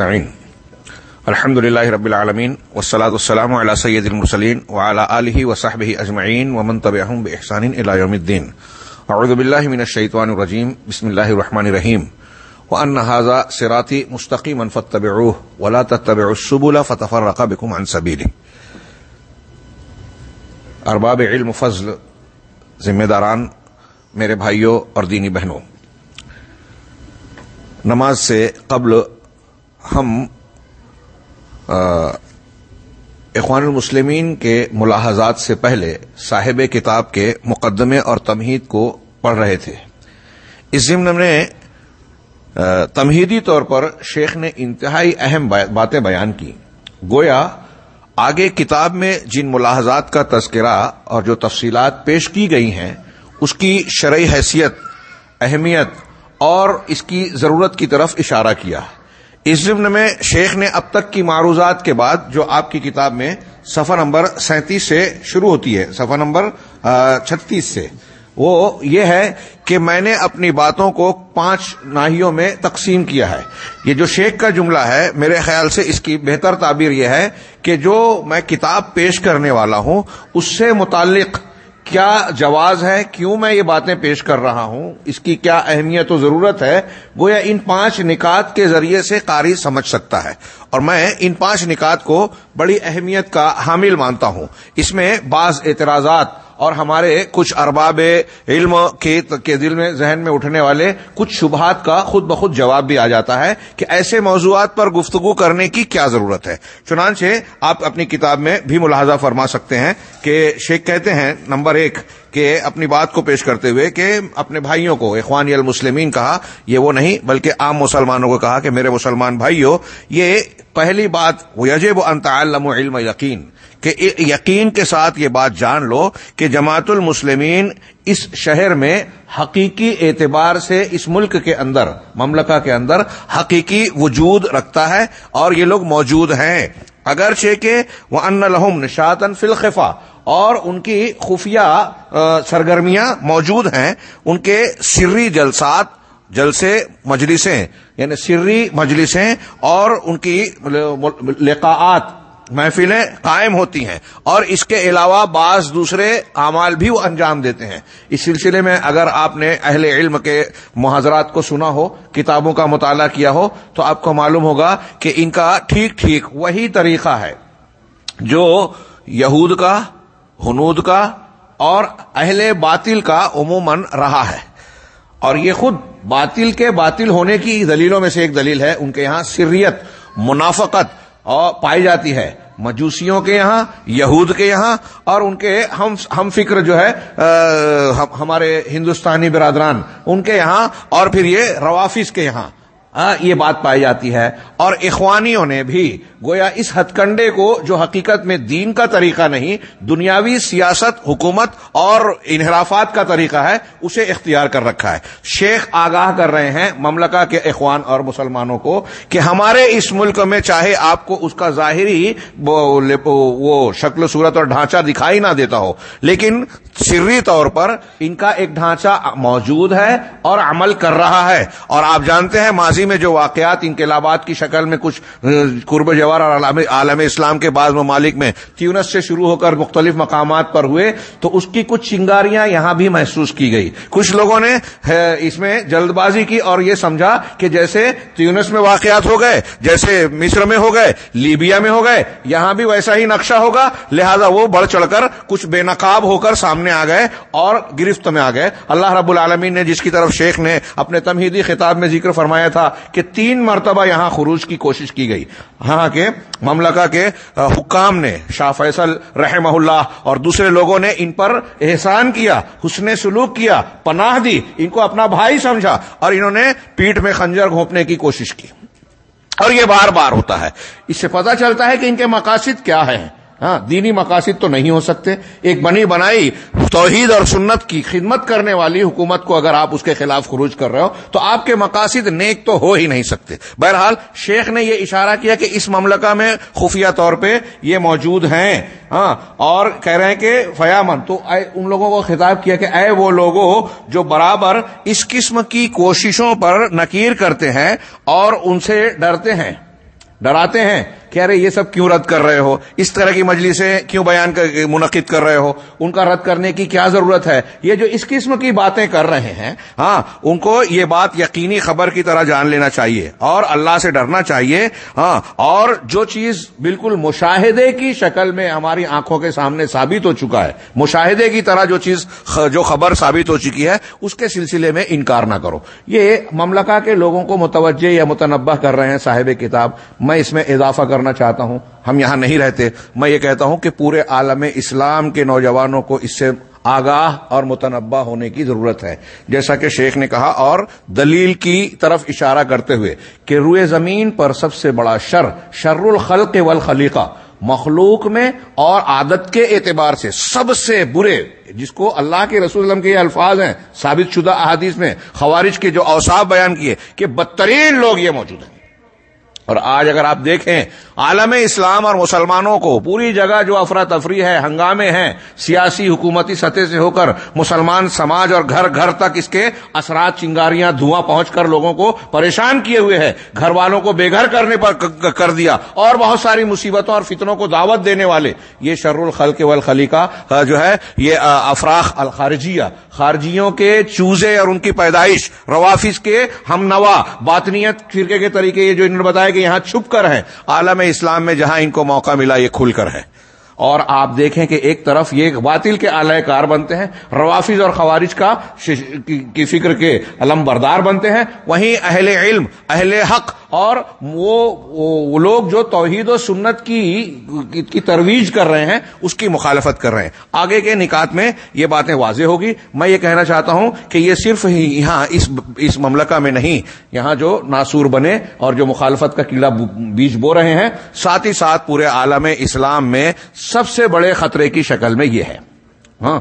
نستعين. الحمد لله رب العالمين والصلاة والسلام على سيد المرسلين وعلى آله وصحبه أجمعين ومن تبعهم بإحسان إلى يوم الدين أعوذ بالله من الشيطان الرجيم بسم الله الرحمن الرحيم وأن هذا صراطي مستقيما فاتبعوه ولا تتبعوا السبل فتفرق بكم عن سبيله ارباب علم فضل ذمہ داران میرے بھائیوں اور دینی بہنوں، نماز سے قبل ہم اخوان المسلمین کے ملاحظات سے پہلے صاحب کتاب کے مقدمے اور تمہید کو پڑھ رہے تھے۔ اس ضمن میں تمہیدی طور پر شیخ نے انتہائی اہم باتیں بیان کی۔ گویا، آگے کتاب میں جن ملاحظات کا تذکرہ اور جو تفصیلات پیش کی گئی ہیں، اس کی شرعی حیثیت، اہمیت اور اس کی ضرورت کی طرف اشارہ کیا۔ اس ضمن میں شیخ نے اب تک کی معروضات کے بعد جو آپ کی کتاب میں سفر نمبر سینتیس سے شروع ہوتی ہے سفر نمبر چھتیس سے، وہ یہ ہے کہ میں نے اپنی باتوں کو پانچ ناہیوں میں تقسیم کیا ہے۔ یہ جو شیخ کا جملہ ہے، میرے خیال سے اس کی بہتر تعبیر یہ ہے کہ جو میں کتاب پیش کرنے والا ہوں، اس سے متعلق کیا جواز ہے کیوں میں یہ باتیں پیش کر رہا ہوں؟ اس کی کیا اہمیت و ضرورت ہے؟ گویا ان پانچ نکات کے ذریعے سے قاری سمجھ سکتا ہے۔ اور میں ان پانچ نکات کو بڑی اہمیت کا حامل مانتا ہوں۔ اس میں بعض اعتراضات اور ہمارے کچھ ارباب علم کے دل میں، ذہن میں اٹھنے والے کچھ شبہات کا خود بخود جواب بھی آ جاتا ہے کہ ایسے موضوعات پر گفتگو کرنے کی کیا ضرورت ہے۔ چنانچہ آپ اپنی کتاب میں بھی ملاحظہ فرما سکتے ہیں کہ شیخ کہتے ہیں، نمبر ایک، کہ اپنی بات کو پیش کرتے ہوئے کہ اپنے بھائیوں کو، اخوانی المسلمین کہا، یہ وہ نہیں، بلکہ عام مسلمانوں کو کہا کہ میرے مسلمان بھائیوں یہ پہلی بات یجب ان تعلم علم یقین کہ یقین کے ساتھ یہ بات جان لو کہ جماعت المسلمین اس شہر میں حقیقی اعتبار سے اس ملک کے اندر، مملکہ کے اندر حقیقی وجود رکھتا ہے اور یہ لوگ موجود ہیں۔ اگرچہ کہ وہ ان لہم نشاطن فلخفا اور ان کی خفیہ سرگرمیاں موجود ہیں۔ ان کے سری جلسات، جلسے مجلسیں یعنی سری مجلسیں اور ان کی لقاعات محفلیں قائم ہوتی ہیں اور اس کے علاوہ بعض دوسرے اعمال بھی وہ انجام دیتے ہیں۔ اس سلسلے میں اگر آپ نے اہل علم کے محاذرات کو سنا ہو، کتابوں کا مطالعہ کیا ہو، تو آپ کو معلوم ہوگا کہ ان کا ٹھیک ٹھیک وہی طریقہ ہے جو یہود کا، ہنود کا اور اہل باطل کا عموماً رہا ہے۔ اور یہ خود باطل کے باطل ہونے کی دلیلوں میں سے ایک دلیل ہے۔ ان کے یہاں سریت، منافقت اور پائی جاتی ہے۔ مجوسیوں کے یہاں، یہود کے یہاں، اور ان کے ہم ہم فکر جو ہے ہمارے ہندوستانی برادران، ان کے یہاں، اور پھر یہ روافظ کے یہاں۔ ہاں، یہ بات پائی جاتی ہے۔ اور اخوانیوں نے بھی گویا اس ہتھ کنڈے کو جو حقیقت میں دین کا طریقہ نہیں، دنیاوی سیاست، حکومت اور انحرافات کا طریقہ ہے، اسے اختیار کر رکھا ہے۔ شیخ آگاہ کر رہے ہیں مملکہ کے اخوان اور مسلمانوں کو کہ ہمارے اس ملک میں چاہے آپ کو اس کا ظاہری وہ شکل، صورت اور ڈھانچہ دکھائی نہ دیتا ہو، لیکن سری طور پر ان کا ایک ڈھانچہ موجود ہے اور عمل کر رہا ہے۔ اور آپ جانتے ہیں ماضی میں جو واقعات انقلابات کی شکل میں کچھ قرب جوار اور عالم اسلام کے بعض ممالک میں تیونس سے شروع ہو کر مختلف مقامات پر ہوئے، تو اس کی کچھ چنگاریاں یہاں بھی محسوس کی گئی۔ کچھ لوگوں نے اس میں جلد بازی کی اور یہ سمجھا کہ جیسے تیونس میں واقعات ہو گئے، جیسے مصر میں ہو گئے، لیبیا میں ہو گئے، یہاں بھی ویسا ہی نقشہ ہوگا، لہذا وہ بڑھ چڑھ کر کچھ بے نقاب ہو کر سامنے آ گئے اور گرفت میں آ گئے۔ اللہ رب العالمین نے جس کی طرف شیخ نے اپنے تمہیدی خطاب میں ذکر فرمایا تھا کہ تین مرتبہ یہاں خروج کی کوشش کی گئی۔ ہاں کے مملکہ کے حکام نے شاہ فیصل رحمہ اللہ اور دوسرے لوگوں نے ان پر احسان کیا، حسن سلوک کیا، پناہ دی، ان کو اپنا بھائی سمجھا اور انہوں نے پیٹ میں خنجر گھونپنے کی کوشش کی۔ اور یہ بار بار ہوتا ہے۔ اس سے پتا چلتا ہے کہ ان کے مقاصد کیا ہیں۔ ہاں دینی مقاصد تو نہیں ہو سکتے۔ ایک بنی بنائی توحید اور سنت کی خدمت کرنے والی حکومت کو اگر آپ اس کے خلاف خروج کر رہے ہو، تو آپ کے مقاصد نیک تو ہو ہی نہیں سکتے۔ بہرحال، شیخ نے یہ اشارہ کیا کہ اس مملکہ میں خفیہ طور پہ یہ موجود ہیں۔ ہاں اور کہہ رہے ہیں کہ فیامن، تو ان لوگوں کو خطاب کیا کہ اے وہ لوگوں جو برابر اس قسم کی کوششوں پر نکیر کرتے ہیں اور ان سے ڈرتے ہیں، ڈراتے ہیں۔ کہ ارے یہ سب کیوں رد کر رہے ہو؟ اس طرح کی مجلسیں کیوں بیان منعقد کر رہے ہو؟ ان کا رد کرنے کی کیا ضرورت ہے؟ یہ جو اس قسم کی باتیں کر رہے ہیں ہاں ان کو یہ بات یقینی خبر کی طرح جان لینا چاہیے اور اللہ سے ڈرنا چاہیے ہاں اور جو چیز بالکل مشاہدے کی شکل میں ہماری آنکھوں کے سامنے ثابت ہو چکا ہے، مشاہدے کی طرح جو چیز جو خبر ثابت ہو چکی ہے، اس کے سلسلے میں انکار نہ کرو۔ یہ مملکہ کے لوگوں کو متوجہ یا متنبع کر رہے ہیں صاحب کتاب، میں اس میں اضافہ کر کرنا چاہتا ہوں، ہم یہاں نہیں رہتے۔ میں یہ کہتا ہوں کہ پورے عالم اسلام کے نوجوانوں کو اس سے آگاہ اور متنبع ہونے کی ضرورت ہے۔ جیسا کہ شیخ نے کہا، اور دلیل کی طرف اشارہ کرتے ہوئے کہ روئے زمین پر سب سے بڑا شر شر الخلق والخلیقہ۔ مخلوق میں اور عادت کے اعتبار سے سب سے برے، جس کو اللہ کے رسول اللہ کے یہ الفاظ ہیں، ثابت شدہ احادیث میں خوارج کے جو اوساف بیان کیے کہ بدترین لوگ یہ موجود ہیں۔ اور آج اگر آپ دیکھیں عالم اسلام اور مسلمانوں کو پوری جگہ جو افراتفری ہے، ہنگامے ہیں، سیاسی حکومتی سطح سے ہو کر مسلمان سماج اور گھر گھر تک اس کے اثرات، چنگاریاں، دھواں پہنچ کر لوگوں کو پریشان کیے ہوئے ہیں۔ گھر والوں کو بے گھر کرنے پر کر دیا۔ اور بہت ساری مصیبتوں اور فتنوں کو دعوت دینے والے۔ یہ شر الخل کے والخلی کا جو ہے، یہ افراخ الخارجیہ۔ خارجیوں کے چوزے اور ان کی پیدائش، روافظ کے ہم نوا باطنیت، فرقے کے طریقے، یہ جو انہوں نے بتایا کہ یہاں چھپ کر ہیں۔ عالم اسلام میں جہاں ان کو موقع ملا یہ کھل کر ہے۔ اور آپ دیکھیں کہ ایک طرف یہ باطل کے اعلی کار بنتے ہیں، روافظ اور خوارج کا کی فکر کے علم بردار بنتے ہیں، وہیں اہل علم، اہل حق اور وہ لوگ جو توحید و سنت کی کی ترویج کر رہے ہیں، اس کی مخالفت کر رہے ہیں۔ آگے کے نکات میں یہ باتیں واضح ہوگی۔ میں یہ کہنا چاہتا ہوں کہ یہ صرف ہی یہاں اس اس مملکہ میں نہیں، یہاں جو ناسور بنے اور جو مخالفت کا قلعہ بیج بو رہے ہیں، ساتھ ہی ساتھ پورے عالم اسلام میں سب سے بڑے خطرے کی شکل میں یہ ہے۔ ہاں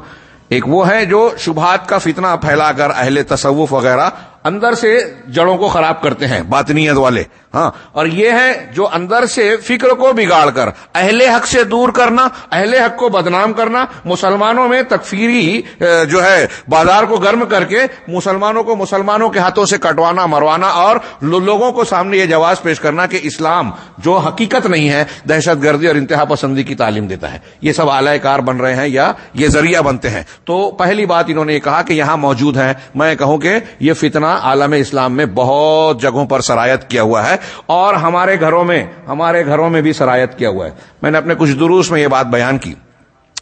ایک وہ ہے جو شبہات کا فتنہ پھیلا کر اہل تصوف وغیرہ اندر سے جڑوں کو خراب کرتے ہیں، باطنیت والے۔ ہاں اور یہ ہے جو اندر سے فکر کو بگاڑ کر، اہل حق سے دور کرنا، اہل حق کو بدنام کرنا، مسلمانوں میں تکفیری جو ہے، بازار کو گرم کر کے مسلمانوں کو مسلمانوں کے ہاتھوں سے کٹوانا، مروانا اور لوگوں کو سامنے یہ جواز پیش کرنا کہ اسلام جو حقیقت نہیں ہے، دہشت گردی اور انتہا پسندی کی تعلیم دیتا ہے۔ یہ سب اعلی کار بن رہے ہیں یا یہ ذریعہ بنتے ہیں۔ تو پہلی بات انہوں نے یہ کہا کہ یہاں موجود ہے میں کہوں کہ یہ فتنہ عالم اسلام میں بہت جگہوں پر سرایت کیا ہوا ہے۔ اور ہمارے گھروں میں، ہمارے گھروں میں بھی سرایت کیا ہوا ہے۔ میں نے اپنے کچھ دروس میں یہ بات بیان کی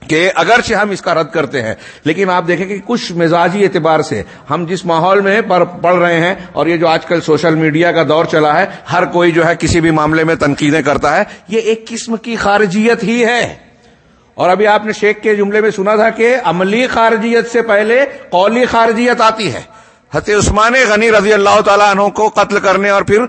کہ اگرچہ ہم اس کا رد کرتے ہیں، لیکن آپ دیکھیں کہ کچھ مزاجی اعتبار سے ہم جس ماحول میں پڑھ رہے ہیں اور یہ جو آج کل سوشل میڈیا کا دور چلا ہے، ہر کوئی جو ہے کسی بھی معاملے میں تنقیدیں کرتا ہے، یہ ایک قسم کی خارجیت ہی ہے۔ اور ابھی آپ نے شیخ کے جملے میں سنا تھا کہ عملی خارجیت سے پہلے قولی خارجیت آتی ہے۔ حت عثمان غنی رضی اللہ تعالیٰ عنہ کو قتل کرنے اور پھر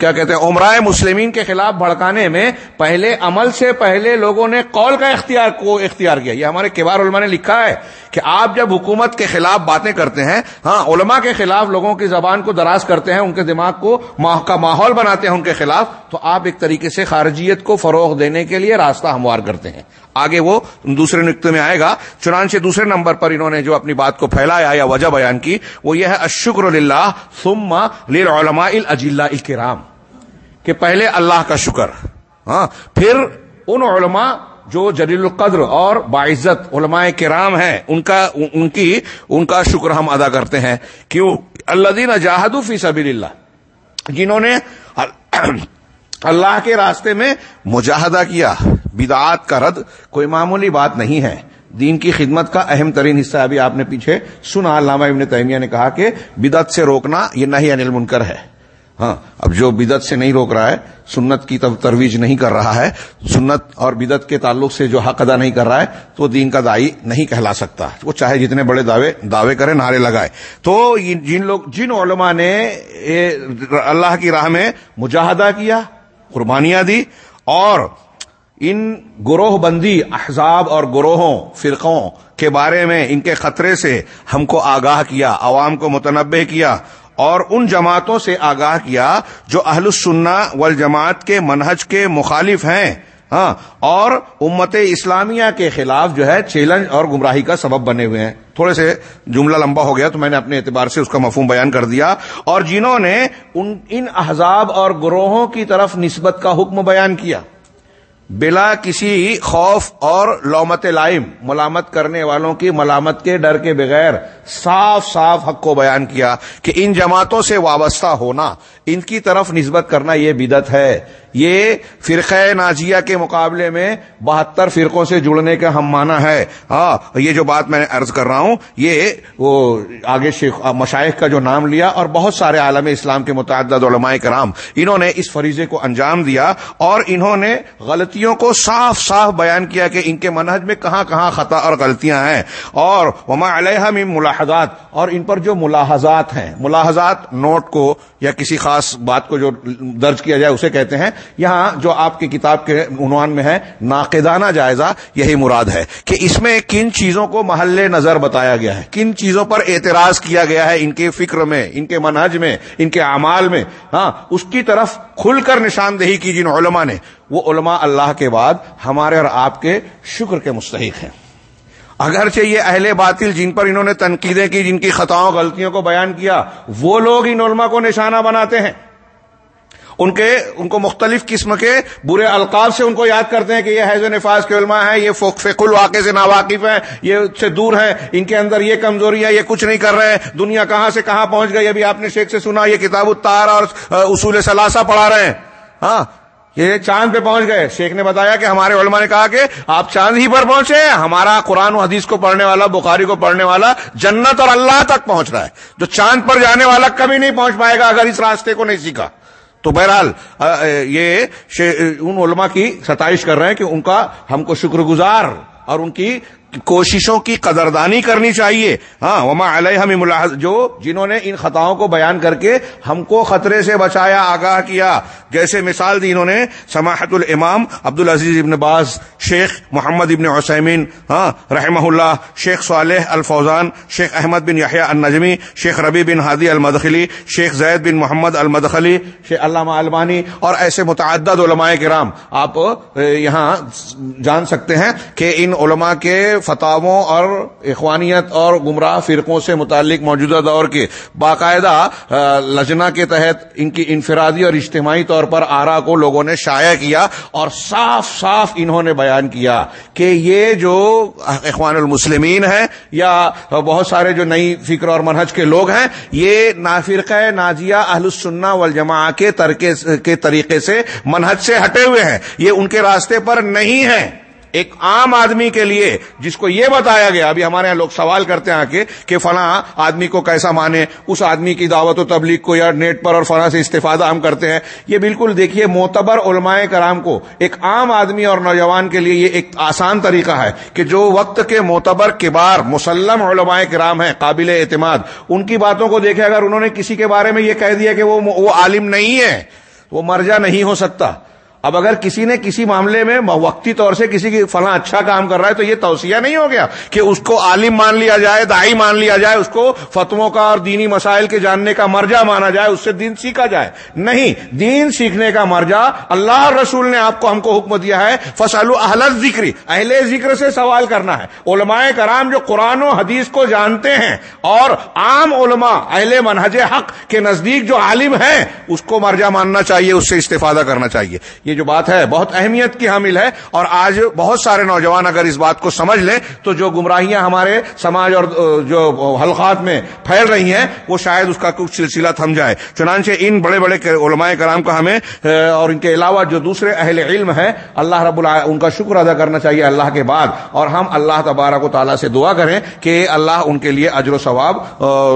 کیا کہتے ہیں، عمرائے مسلمین کے خلاف بھڑکانے میں پہلے عمل سے پہلے لوگوں نے قول کا اختیار کو اختیار کیا۔ یہ ہمارے کبار علماء نے لکھا ہے کہ آپ جب حکومت کے خلاف باتیں کرتے ہیں ہاں علماء کے خلاف لوگوں کی زبان کو دراز کرتے ہیں، ان کے دماغ کو کا ماحول بناتے ہیں ان کے خلاف، تو آپ ایک طریقے سے خارجیت کو فروغ دینے کے لیے راستہ ہموار کرتے ہیں۔ آگے وہ دوسرے نقطے میں آئے گا۔ چنانچہ دوسرے نمبر پر انہوں نے جو اپنی بات کو پھیلایا یا وجہ بیان کی، وہ یہ ہے اشکر اللہ ثم للعلماء الاجلاء الکرام۔ کہ پہلے اللہ کا شکر ہاں پھر ان علماء جو جلیل القدر اور باعزت علماء کرام ہیں، ان کا، ان کی، ان کا شکر ہم ادا کرتے ہیں۔ کیوں؟ اللہ دین جاہد فی سبیل اللہ جنہوں نے اللہ کے راستے میں مجاہدہ کیا۔ بدعات کا رد کوئی معمولی بات نہیں ہے۔ دین کی خدمت کا اہم ترین حصہ ابھی آپ نے پیچھے سنا۔ علامہ ابن تیمیہ نے کہا کہ بدعت سے روکنا یہ نہیں انل منکر ہے۔ ہاں اب جو بدت سے نہیں روک رہا ہے، سنت کی تب ترویج نہیں کر رہا ہے۔ سنت اور بدت کے تعلق سے جو حق ادا نہیں کر رہا ہے، تو دین کا دائی نہیں کہلا سکتا۔ وہ چاہے جتنے بڑے دعوے دعوے کرے، نعرے لگائے۔ تو جن لوگ، جن علماء نے اللہ کی راہ میں مجاہدہ کیا، قربانیاں دی اور ان گروہ بندی احزاب اور گروہوں، فرقوں کے بارے میں، ان کے خطرے سے ہم کو آگاہ کیا، عوام کو متنبع کیا اور ان جماعتوں سے آگاہ کیا جو اہل السنہ والجماعت کے منہج کے مخالف ہیں ہاں اور امت اسلامیہ کے خلاف جو ہے چیلنج اور گمراہی کا سبب بنے ہوئے ہیں۔ تھوڑے سے جملہ لمبا ہو گیا تو میں نے اپنے اعتبار سے اس کا مفہوم بیان کر دیا۔ اور جنہوں نے ان احزاب اور گروہوں کی طرف نسبت کا حکم بیان کیا۔ بلا کسی خوف اور لومت لائم، ملامت کرنے والوں کی ملامت کے ڈر کے بغیر صاف صاف حق کو بیان کیا کہ ان جماعتوں سے وابستہ ہونا، ان کی طرف نسبت کرنا یہ بدت ہے۔ یہ فرقہ ناجیہ کے مقابلے میں بہتر فرقوں سے جڑنے کا ہم مانا ہے۔ ہاں یہ جو بات میں عرض کر رہا ہوں، یہ وہ آگے شیخ مشائق کا جو نام لیا اور بہت سارے عالم اسلام کے متعدد علماء کرام، انہوں نے اس فریضے کو انجام دیا اور انہوں نے غلطی غلطیوں کو صاف صاف بیان کیا کہ ان کے منہج میں کہاں کہاں خطا اور غلطیاں ہیں اور وما علیہ میں ملاحظات اور ان پر جو ملاحظات ہیں، ملاحظات نوٹ کو یا کسی خاص بات کو جو درج کیا جائے اسے کہتے ہیں، یہاں جو آپ کی کتاب کے عنوان میں ہے، ناقدانہ جائزہ، یہی مراد ہے کہ اس میں کن چیزوں کو محل نظر بتایا گیا ہے، کن چیزوں پر اعتراض کیا گیا ہے ان کے فکر میں، ان کے منہج میں، ان کے اعمال میں۔ ہاں اس کی طرف کھل کر نشاندہی کی جن علماء نے، وہ علماء اللہ اللہ کے بعد ہمارے اور آپ کے شکر کے مستحق ہیں۔ اگرچہ یہ اہل باطل جن پر انہوں نے تنقیدیں کی، جن کی خطاؤں، غلطیوں کو بیان کیا، وہ لوگ ان علماء کو نشانہ بناتے ہیں۔ ان کے، ان کو مختلف قسم کے برے القاب سے ان کو یاد کرتے ہیں کہ یہ حیض نفاذ کے علماء ہیں، یہ فق الواقع سے ناواقف ہیں، یہ سے دور ہیں، ان کے اندر یہ کمزوری ہے، یہ کچھ نہیں کر رہے ہیں، دنیا کہاں سے کہاں پہنچ گئی، ابھی آپ نے شیخ سے سنا، یہ کتاب التار اور اصول ثلاثہ پڑھا رہے ہیں۔ ہاں یہ چاند پہ پہنچ گئے۔ شیخ نے بتایا کہ ہمارے علماء نے کہا کہ آپ چاند ہی پر پہنچے ہمارا قرآن و حدیث کو پڑھنے والا، بخاری کو پڑھنے والا جنت اور اللہ تک پہنچ رہا ہے۔ جو چاند پر جانے والا کبھی نہیں پہنچ پائے گا اگر اس راستے کو نہیں سیکھا۔ تو بہرحال یہ ان علماء کی ستائش کر رہے ہیں کہ ان کا ہم کو شکر گزار اور ان کی کوششوں کی قدردانی کرنی چاہیے۔ ہاں وما علیہ ملاحظ جو جنہوں نے ان خطاؤں کو بیان کر کے ہم کو خطرے سے بچایا، آگاہ کیا۔ جیسے مثال دی انہوں نے سماحت الامام عبد العزیز ابن باز، شیخ محمد ابن عثیمین ہاں رحمہ اللہ شیخ صالح الفوزان، شیخ احمد بن یحییٰ النجمی، شیخ ربی بن ہادی المدخلی، شیخ زید بن محمد المدخلی، شیخ علامہ البانی اور ایسے متعدد علماء کرام۔ آپ یہاں جان سکتے ہیں کہ ان علماء کے فتاووں اور اخوانیت اور گمراہ فرقوں سے متعلق موجودہ دور کے باقاعدہ لجنا کے تحت ان کی انفرادی اور اجتماعی طور پر آرا کو لوگوں نے شائع کیا اور صاف صاف انہوں نے بیان کیا کہ یہ جو اخوان المسلمین ہیں یا بہت سارے جو نئی فکر اور منہج کے لوگ ہیں، یہ نافرقہ ناجیہ اہل السنہ والجماع کے طریقے سے، منہج سے ہٹے ہوئے ہیں۔ یہ ان کے راستے پر نہیں ہیں۔ ایک عام آدمی کے لیے جس کو یہ بتایا گیا، ابھی ہمارے یہاں لوگ سوال کرتے ہیں کہ کہ فلاں آدمی کو کیسا مانے، اس آدمی کی دعوت و تبلیغ کو یا نیٹ پر اور فلاں سے استفادہ ہم کرتے ہیں۔ یہ بالکل دیکھیے معتبر علماء کرام کو ایک عام آدمی اور نوجوان کے لیے یہ ایک آسان طریقہ ہے کہ جو وقت کے معتبر کبار، مسلم علماء کرام ہیں، قابل اعتماد، ان کی باتوں کو دیکھے اگر انہوں نے کسی کے بارے میں یہ کہہ دیا کہ وہ عالم نہیں ہے، وہ مرجا نہیں ہو سکتا۔ اب اگر کسی نے کسی معاملے میں وقتی طور سے کسی کی فلاں اچھا کام کر رہا ہے تو یہ توسیہ نہیں ہو گیا کہ اس کو عالم مان لیا جائے دائی مان لیا جائے، اس کو فتووں کا اور دینی مسائل کے جاننے کا مرجع مانا جائے، اس سے دین سیکھا جائے۔ نہیں، دین سیکھنے کا مرجع اللہ رسول نے آپ کو، ہم کو حکم دیا ہے فصل اہل ذکری اہل ذکر سے سوال کرنا ہے۔ علماء کرام جو قرآن و حدیث کو جانتے ہیں اور عام علماء، اہل منہج حق کے نزدیک جو عالم ہیں، اس کو مرجع ماننا چاہیے، اس سے استفادہ کرنا چاہیے۔ یہ جو بات ہے بہت اہمیت کی حامل ہے اور آج بہت سارے نوجوان اگر اس بات کو سمجھ لیں تو جو گمراہیاں ہمارے سماج اور جو حلقات میں پھیل رہی ہیں، وہ شاید اس کا کچھ سلسلہ تھم جائے۔ چنانچہ ان بڑے بڑے علماء کرام کا ہمیں اور ان کے علاوہ جو دوسرے اہل علم ہیں، اللہ رب الع، ان کا شکر ادا کرنا چاہیے اللہ کے بعد۔ اور ہم اللہ تبارک و تعالیٰ سے دعا کریں کہ اللہ ان کے لیے اجر و ثواب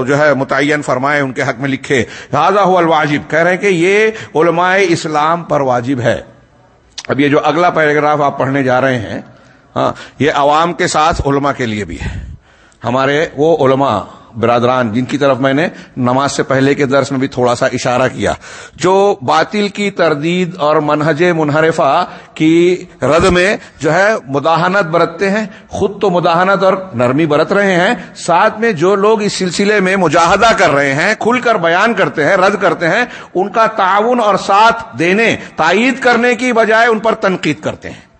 جو ہے متعین فرمائے، ان کے حق میں لکھے۔ لہٰذا ہو الواجب۔ کہہ رہے ہیں کہ یہ علماء اسلام پر واجب ہے۔ اب یہ جو اگلا پیراگراف آپ پڑھنے جا رہے ہیں ہاں یہ عوام کے ساتھ علماء کے لیے بھی ہے۔ ہمارے وہ علماء برادران، جن کی طرف میں نے نماز سے پہلے کے درس میں بھی تھوڑا سا اشارہ کیا، جو باطل کی تردید اور منہج منحرفہ کی رد میں جو ہے مداحنت برتتے ہیں، خود تو مداحنت اور نرمی برت رہے ہیں، ساتھ میں جو لوگ اس سلسلے میں مجاہدہ کر رہے ہیں، کھل کر بیان کرتے ہیں، رد کرتے ہیں، ان کا تعاون اور ساتھ دینے، تائید کرنے کی بجائے ان پر تنقید کرتے ہیں۔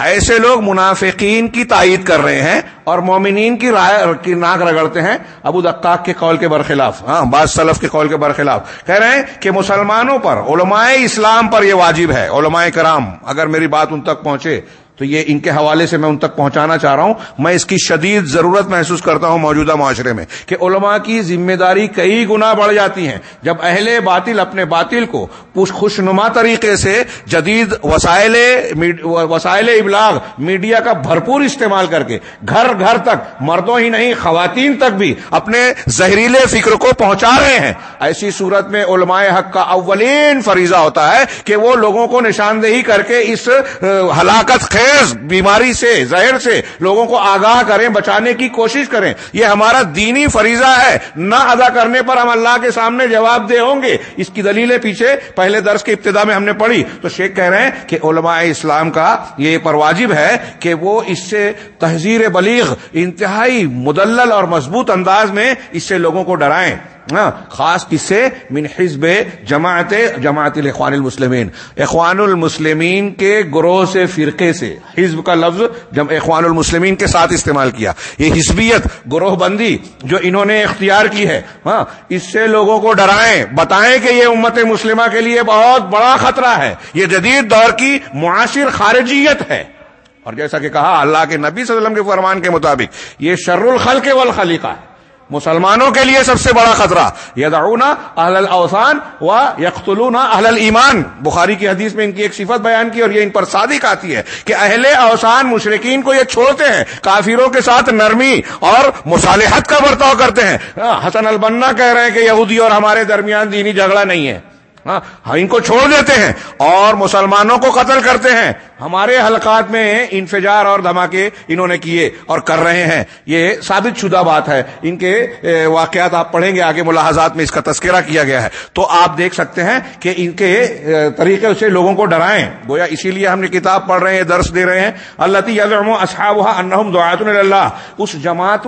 ایسے لوگ منافقین کی تائید کر رہے ہیں اور مومنین کی رائے کی ناک رگڑتے ہیں ابو دقاق کے قول کے برخلاف۔ ہاں بعض سلف کے قول کے برخلاف۔ کہہ رہے ہیں کہ مسلمانوں پر، علماء اسلام پر یہ واجب ہے، علماء کرام، اگر میری بات ان تک پہنچے تو یہ ان کے حوالے سے میں ان تک پہنچانا چاہ رہا ہوں۔ میں اس کی شدید ضرورت محسوس کرتا ہوں موجودہ معاشرے میں کہ علماء کی ذمہ داری کئی گنا بڑھ جاتی ہیں۔ جب اہل باطل اپنے باطل کو خوش نما طریقے سے جدید وسائل وسائل ابلاغ میڈیا کا بھرپور استعمال کر کے گھر گھر تک، مردوں ہی نہیں، خواتین تک بھی اپنے زہریلے فکر کو پہنچا رہے ہیں۔ ایسی صورت میں علماء حق کا اولین فریضہ ہوتا ہے کہ وہ لوگوں کو نشاندہی کر کے اس ہلاکت، خیر بیماری سے، زہر سے لوگوں کو آگاہ کریں، بچانے کی کوشش کریں۔ یہ ہمارا دینی فریضہ ہے۔ نہ ادا کرنے پر ہم اللہ کے سامنے جواب دے ہوں گے۔ اس کی دلیلیں پیچھے پہلے درس کی ابتدا میں ہم نے پڑھی۔ تو شیخ کہہ رہے ہیں کہ علماء اسلام کا یہ پر واجب ہے کہ وہ اس سے تحزیر بلیغ، انتہائی مدلل اور مضبوط انداز میں اس سے لوگوں کو ڈرائیں۔ ہاں، خاص کس سے؟ من حزب جماعت جماعت الاخوان المسلمین۔ اخوان المسلمین کے گروہ سے، فرقے سے۔ حزب کا لفظ جب اخوان المسلمین کے ساتھ استعمال کیا۔ یہ حزبیت، گروہ بندی جو انہوں نے اختیار کی ہے۔ ہاں اس سے لوگوں کو ڈرائیں، بتائیں کہ یہ امت مسلمہ کے لیے بہت بڑا خطرہ ہے۔ یہ جدید دور کی معاشر خارجیت ہے۔ اور جیسا کہ کہا، اللہ کے نبی صلی اللہ علیہ وسلم کے فرمان کے مطابق، یہ شر الخل کے والخلیقہ ہے۔ مسلمانوں کے لیے سب سے بڑا خطرہ۔ یدعونا اہل الاوثان و یقتلونا اہل الایمان۔ بخاری کی حدیث میں ان کی ایک صفت بیان کی اور یہ ان پر صادق آتی ہے کہ اہل اوثان مشرقین کو یہ چھوڑتے ہیں، کافروں کے ساتھ نرمی اور مصالحت کا برتاؤ کرتے ہیں۔ ہاں، حسن البنا کہہ رہے ہیں کہ یہودی اور ہمارے درمیان دینی جھگڑا نہیں ہے۔ ہاں, ہاں، ان کو چھوڑ دیتے ہیں اور مسلمانوں کو قتل کرتے ہیں۔ ہمارے حلقات میں انفجار اور دھماکے انہوں نے کیے اور کر رہے ہیں۔ یہ ثابت شدہ بات ہے۔ ان کے واقعات آپ پڑھیں گے، آگے ملاحظات میں اس کا تذکرہ کیا گیا ہے۔ تو آپ دیکھ سکتے ہیں کہ ان کے طریقے سے لوگوں کو ڈرائیں۔ گویا اسی لیے ہم نے کتاب پڑھ رہے ہیں، درس دے رہے ہیں۔ اللہ اصحاب انہم دعات اللہ اس جماعت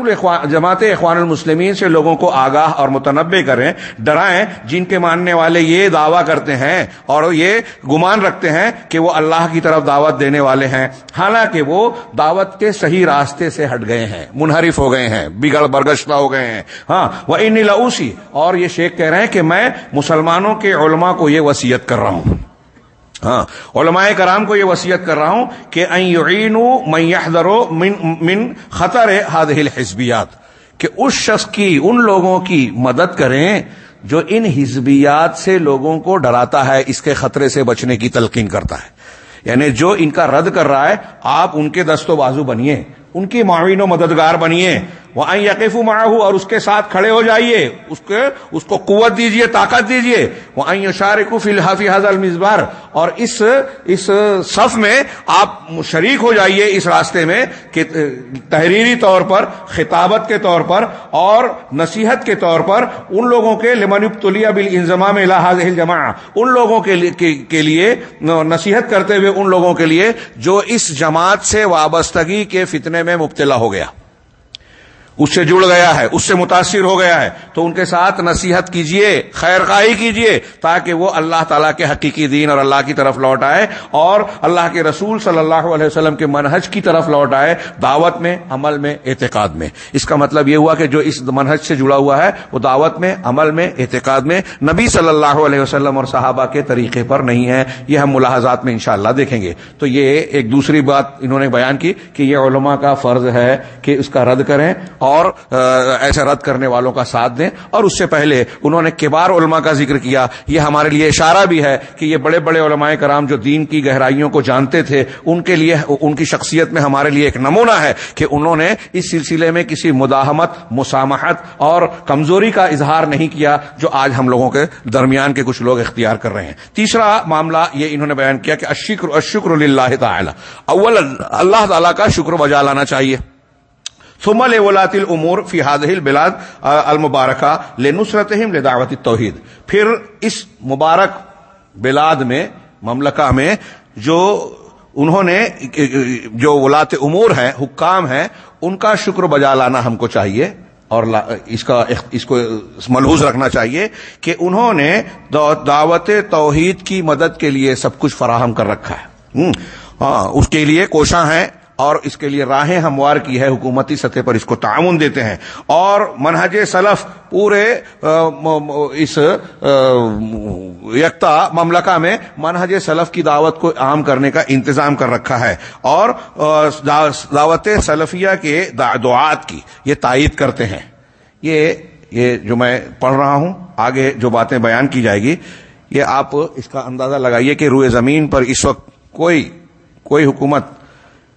جماعت اخوان المسلمین سے لوگوں کو آگاہ اور متنوع کریں، ڈرائیں۔ جن کے ماننے والے یہ دعویٰ کرتے ہیں اور یہ گمان رکھتے ہیں کہ وہ اللہ کی طرف دعوت دعوت دینے والے ہیں۔ حالانکہ وہ دعوت کے صحیح راستے سے ہٹ گئے ہیں، منحرف ہو گئے ہیں، بگڑ برگشتہ ہو گئے ہیں۔ ہاں وہ ان لوسی اور یہ شیخ کہہ رہے ہیں کہ میں مسلمانوں کے علماء کو یہ وسیعت کر رہا ہوں۔ ہاں علماء کرام کو یہ وسیعت کر رہا ہوں کہ من من خطر هذه الحزبیات کہ اس شخص کی، ان لوگوں کی مدد کریں جو ان حزبیات سے لوگوں کو ڈراتا ہے، اس کے خطرے سے بچنے کی تلقین کرتا ہے۔ یعنی جو ان کا رد کر رہا ہے، آپ ان کے دست و بازو بنیے، ان کی معاون و مددگار بنیے۔ وہ یقیف معاہو اور اس کے ساتھ کھڑے ہو جائیے۔ اس کے، اس کو قوت دیجیے، طاقت دیجیے۔ وہ شارق فی الحافی حضل مزبار اور اس اس صف میں آپ شریک ہو جائیے اس راستے میں کہ، تحریری طور پر، خطابت کے طور پر، اور نصیحت کے طور پر ان لوگوں کے لمن ابتلیہ بل انضمام الحاظ الجماع ان لوگوں کے لیے، نصیحت کرتے ہوئے ان لوگوں کے لیے جو اس جماعت سے وابستگی کے فتنے میں مبتلا ہو گیا۔ اس سے جڑ گیا ہے، اس سے متاثر ہو گیا ہے۔ تو ان کے ساتھ نصیحت کیجیے، خیر خائی کیجیے، تاکہ وہ اللہ تعالیٰ کے حقیقی دین اور اللہ کی طرف لوٹ آئے اور اللہ کے رسول صلی اللہ علیہ وسلم کے منہج کی طرف لوٹ آئے دعوت میں، عمل میں، اعتقاد میں۔ اس کا مطلب یہ ہوا کہ جو اس منہج سے جڑا ہوا ہے، وہ دعوت میں، عمل میں، اعتقاد میں نبی صلی اللہ علیہ وسلم اور صحابہ کے طریقے پر نہیں ہے۔ یہ ہم ملاحظات میں انشاءاللہ دیکھیں گے۔ تو یہ ایک دوسری بات انہوں نے بیان کی کہ یہ علماء کا فرض ہے کہ اس کا رد کریں اور ایسا رد کرنے والوں کا ساتھ دیں۔ اور اس سے پہلے انہوں نے کبار علماء کا ذکر کیا۔ یہ ہمارے لیے اشارہ بھی ہے کہ یہ بڑے بڑے علماء کرام جو دین کی گہرائیوں کو جانتے تھے، ان کے لیے، ان کی شخصیت میں ہمارے لیے ایک نمونہ ہے کہ انہوں نے اس سلسلے میں کسی مداحمت، مسامحت اور کمزوری کا اظہار نہیں کیا جو آج ہم لوگوں کے درمیان کے کچھ لوگ اختیار کر رہے ہیں۔ تیسرا معاملہ یہ انہوں نے بیان کیا کہ اشکر اشکر اللہ تعالی۔ اول، اللہ تعالیٰ کا شکر بجا لانا چاہیے۔ ثم لولاۃ الامور فی هذه البلاد المبارکہ لنصرتهم لدعوت التوحید۔ پھر اس مبارک بلاد میں، مملکہ میں جو انہوں نے، جو ولات امور ہیں، حکام ہیں، ان کا شکر بجا لانا ہم کو چاہیے اور اس کا اس کو ملحوظ رکھنا چاہیے کہ انہوں نے دعوت توحید کی مدد کے لیے سب کچھ فراہم کر رکھا ہے۔ ہاں اس کے لیے کوشاں ہیں۔ اور اس کے لیے راہیں ہموار کی ہے حکومتی سطح پر اس کو تعاون دیتے ہیں اور منہج سلف پورے اس یکتا مملکہ میں منہج سلف کی دعوت کو عام کرنے کا انتظام کر رکھا ہے اور دعوت سلفیہ کے دعات کی یہ تائید کرتے ہیں۔ یہ یہ جو میں پڑھ رہا ہوں، آگے جو باتیں بیان کی جائے گی، یہ آپ اس کا اندازہ لگائیے کہ روئے زمین پر اس وقت کوئی کوئی حکومت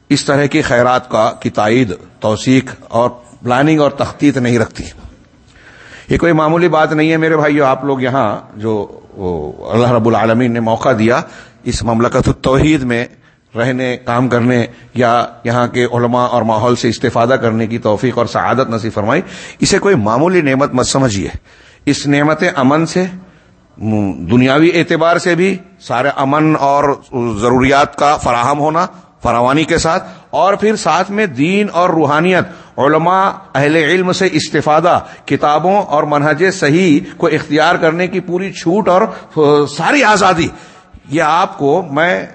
اس طرح کی خیرات کا کی تائید، توثیق اور پلاننگ اور تختیت نہیں رکھتی۔ یہ کوئی معمولی بات نہیں ہے میرے بھائیو، آپ لوگ یہاں جو اللہ رب العالمین نے موقع دیا، اس مملکت التوحید میں رہنے، کام کرنے یا یہاں کے علماء اور ماحول سے استفادہ کرنے کی توفیق اور سعادت نصیب فرمائی، اسے کوئی معمولی نعمت مت سمجھیے۔ اس نعمت امن سے دنیاوی اعتبار سے بھی سارے امن اور ضروریات کا فراہم ہونا فراوانی کے ساتھ اور پھر ساتھ میں دین اور روحانیت، علماء، اہل علم سے استفادہ، کتابوں اور منہج صحیح کو اختیار کرنے کی پوری چھوٹ اور ساری آزادی۔ یہ آپ کو میں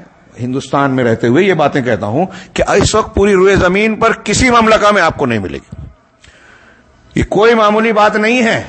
ہندوستان میں رہتے ہوئے یہ باتیں کہتا ہوں کہ اس وقت پوری روئے زمین پر کسی مملکہ میں آپ کو نہیں ملے گی۔ یہ کوئی معمولی بات نہیں ہے۔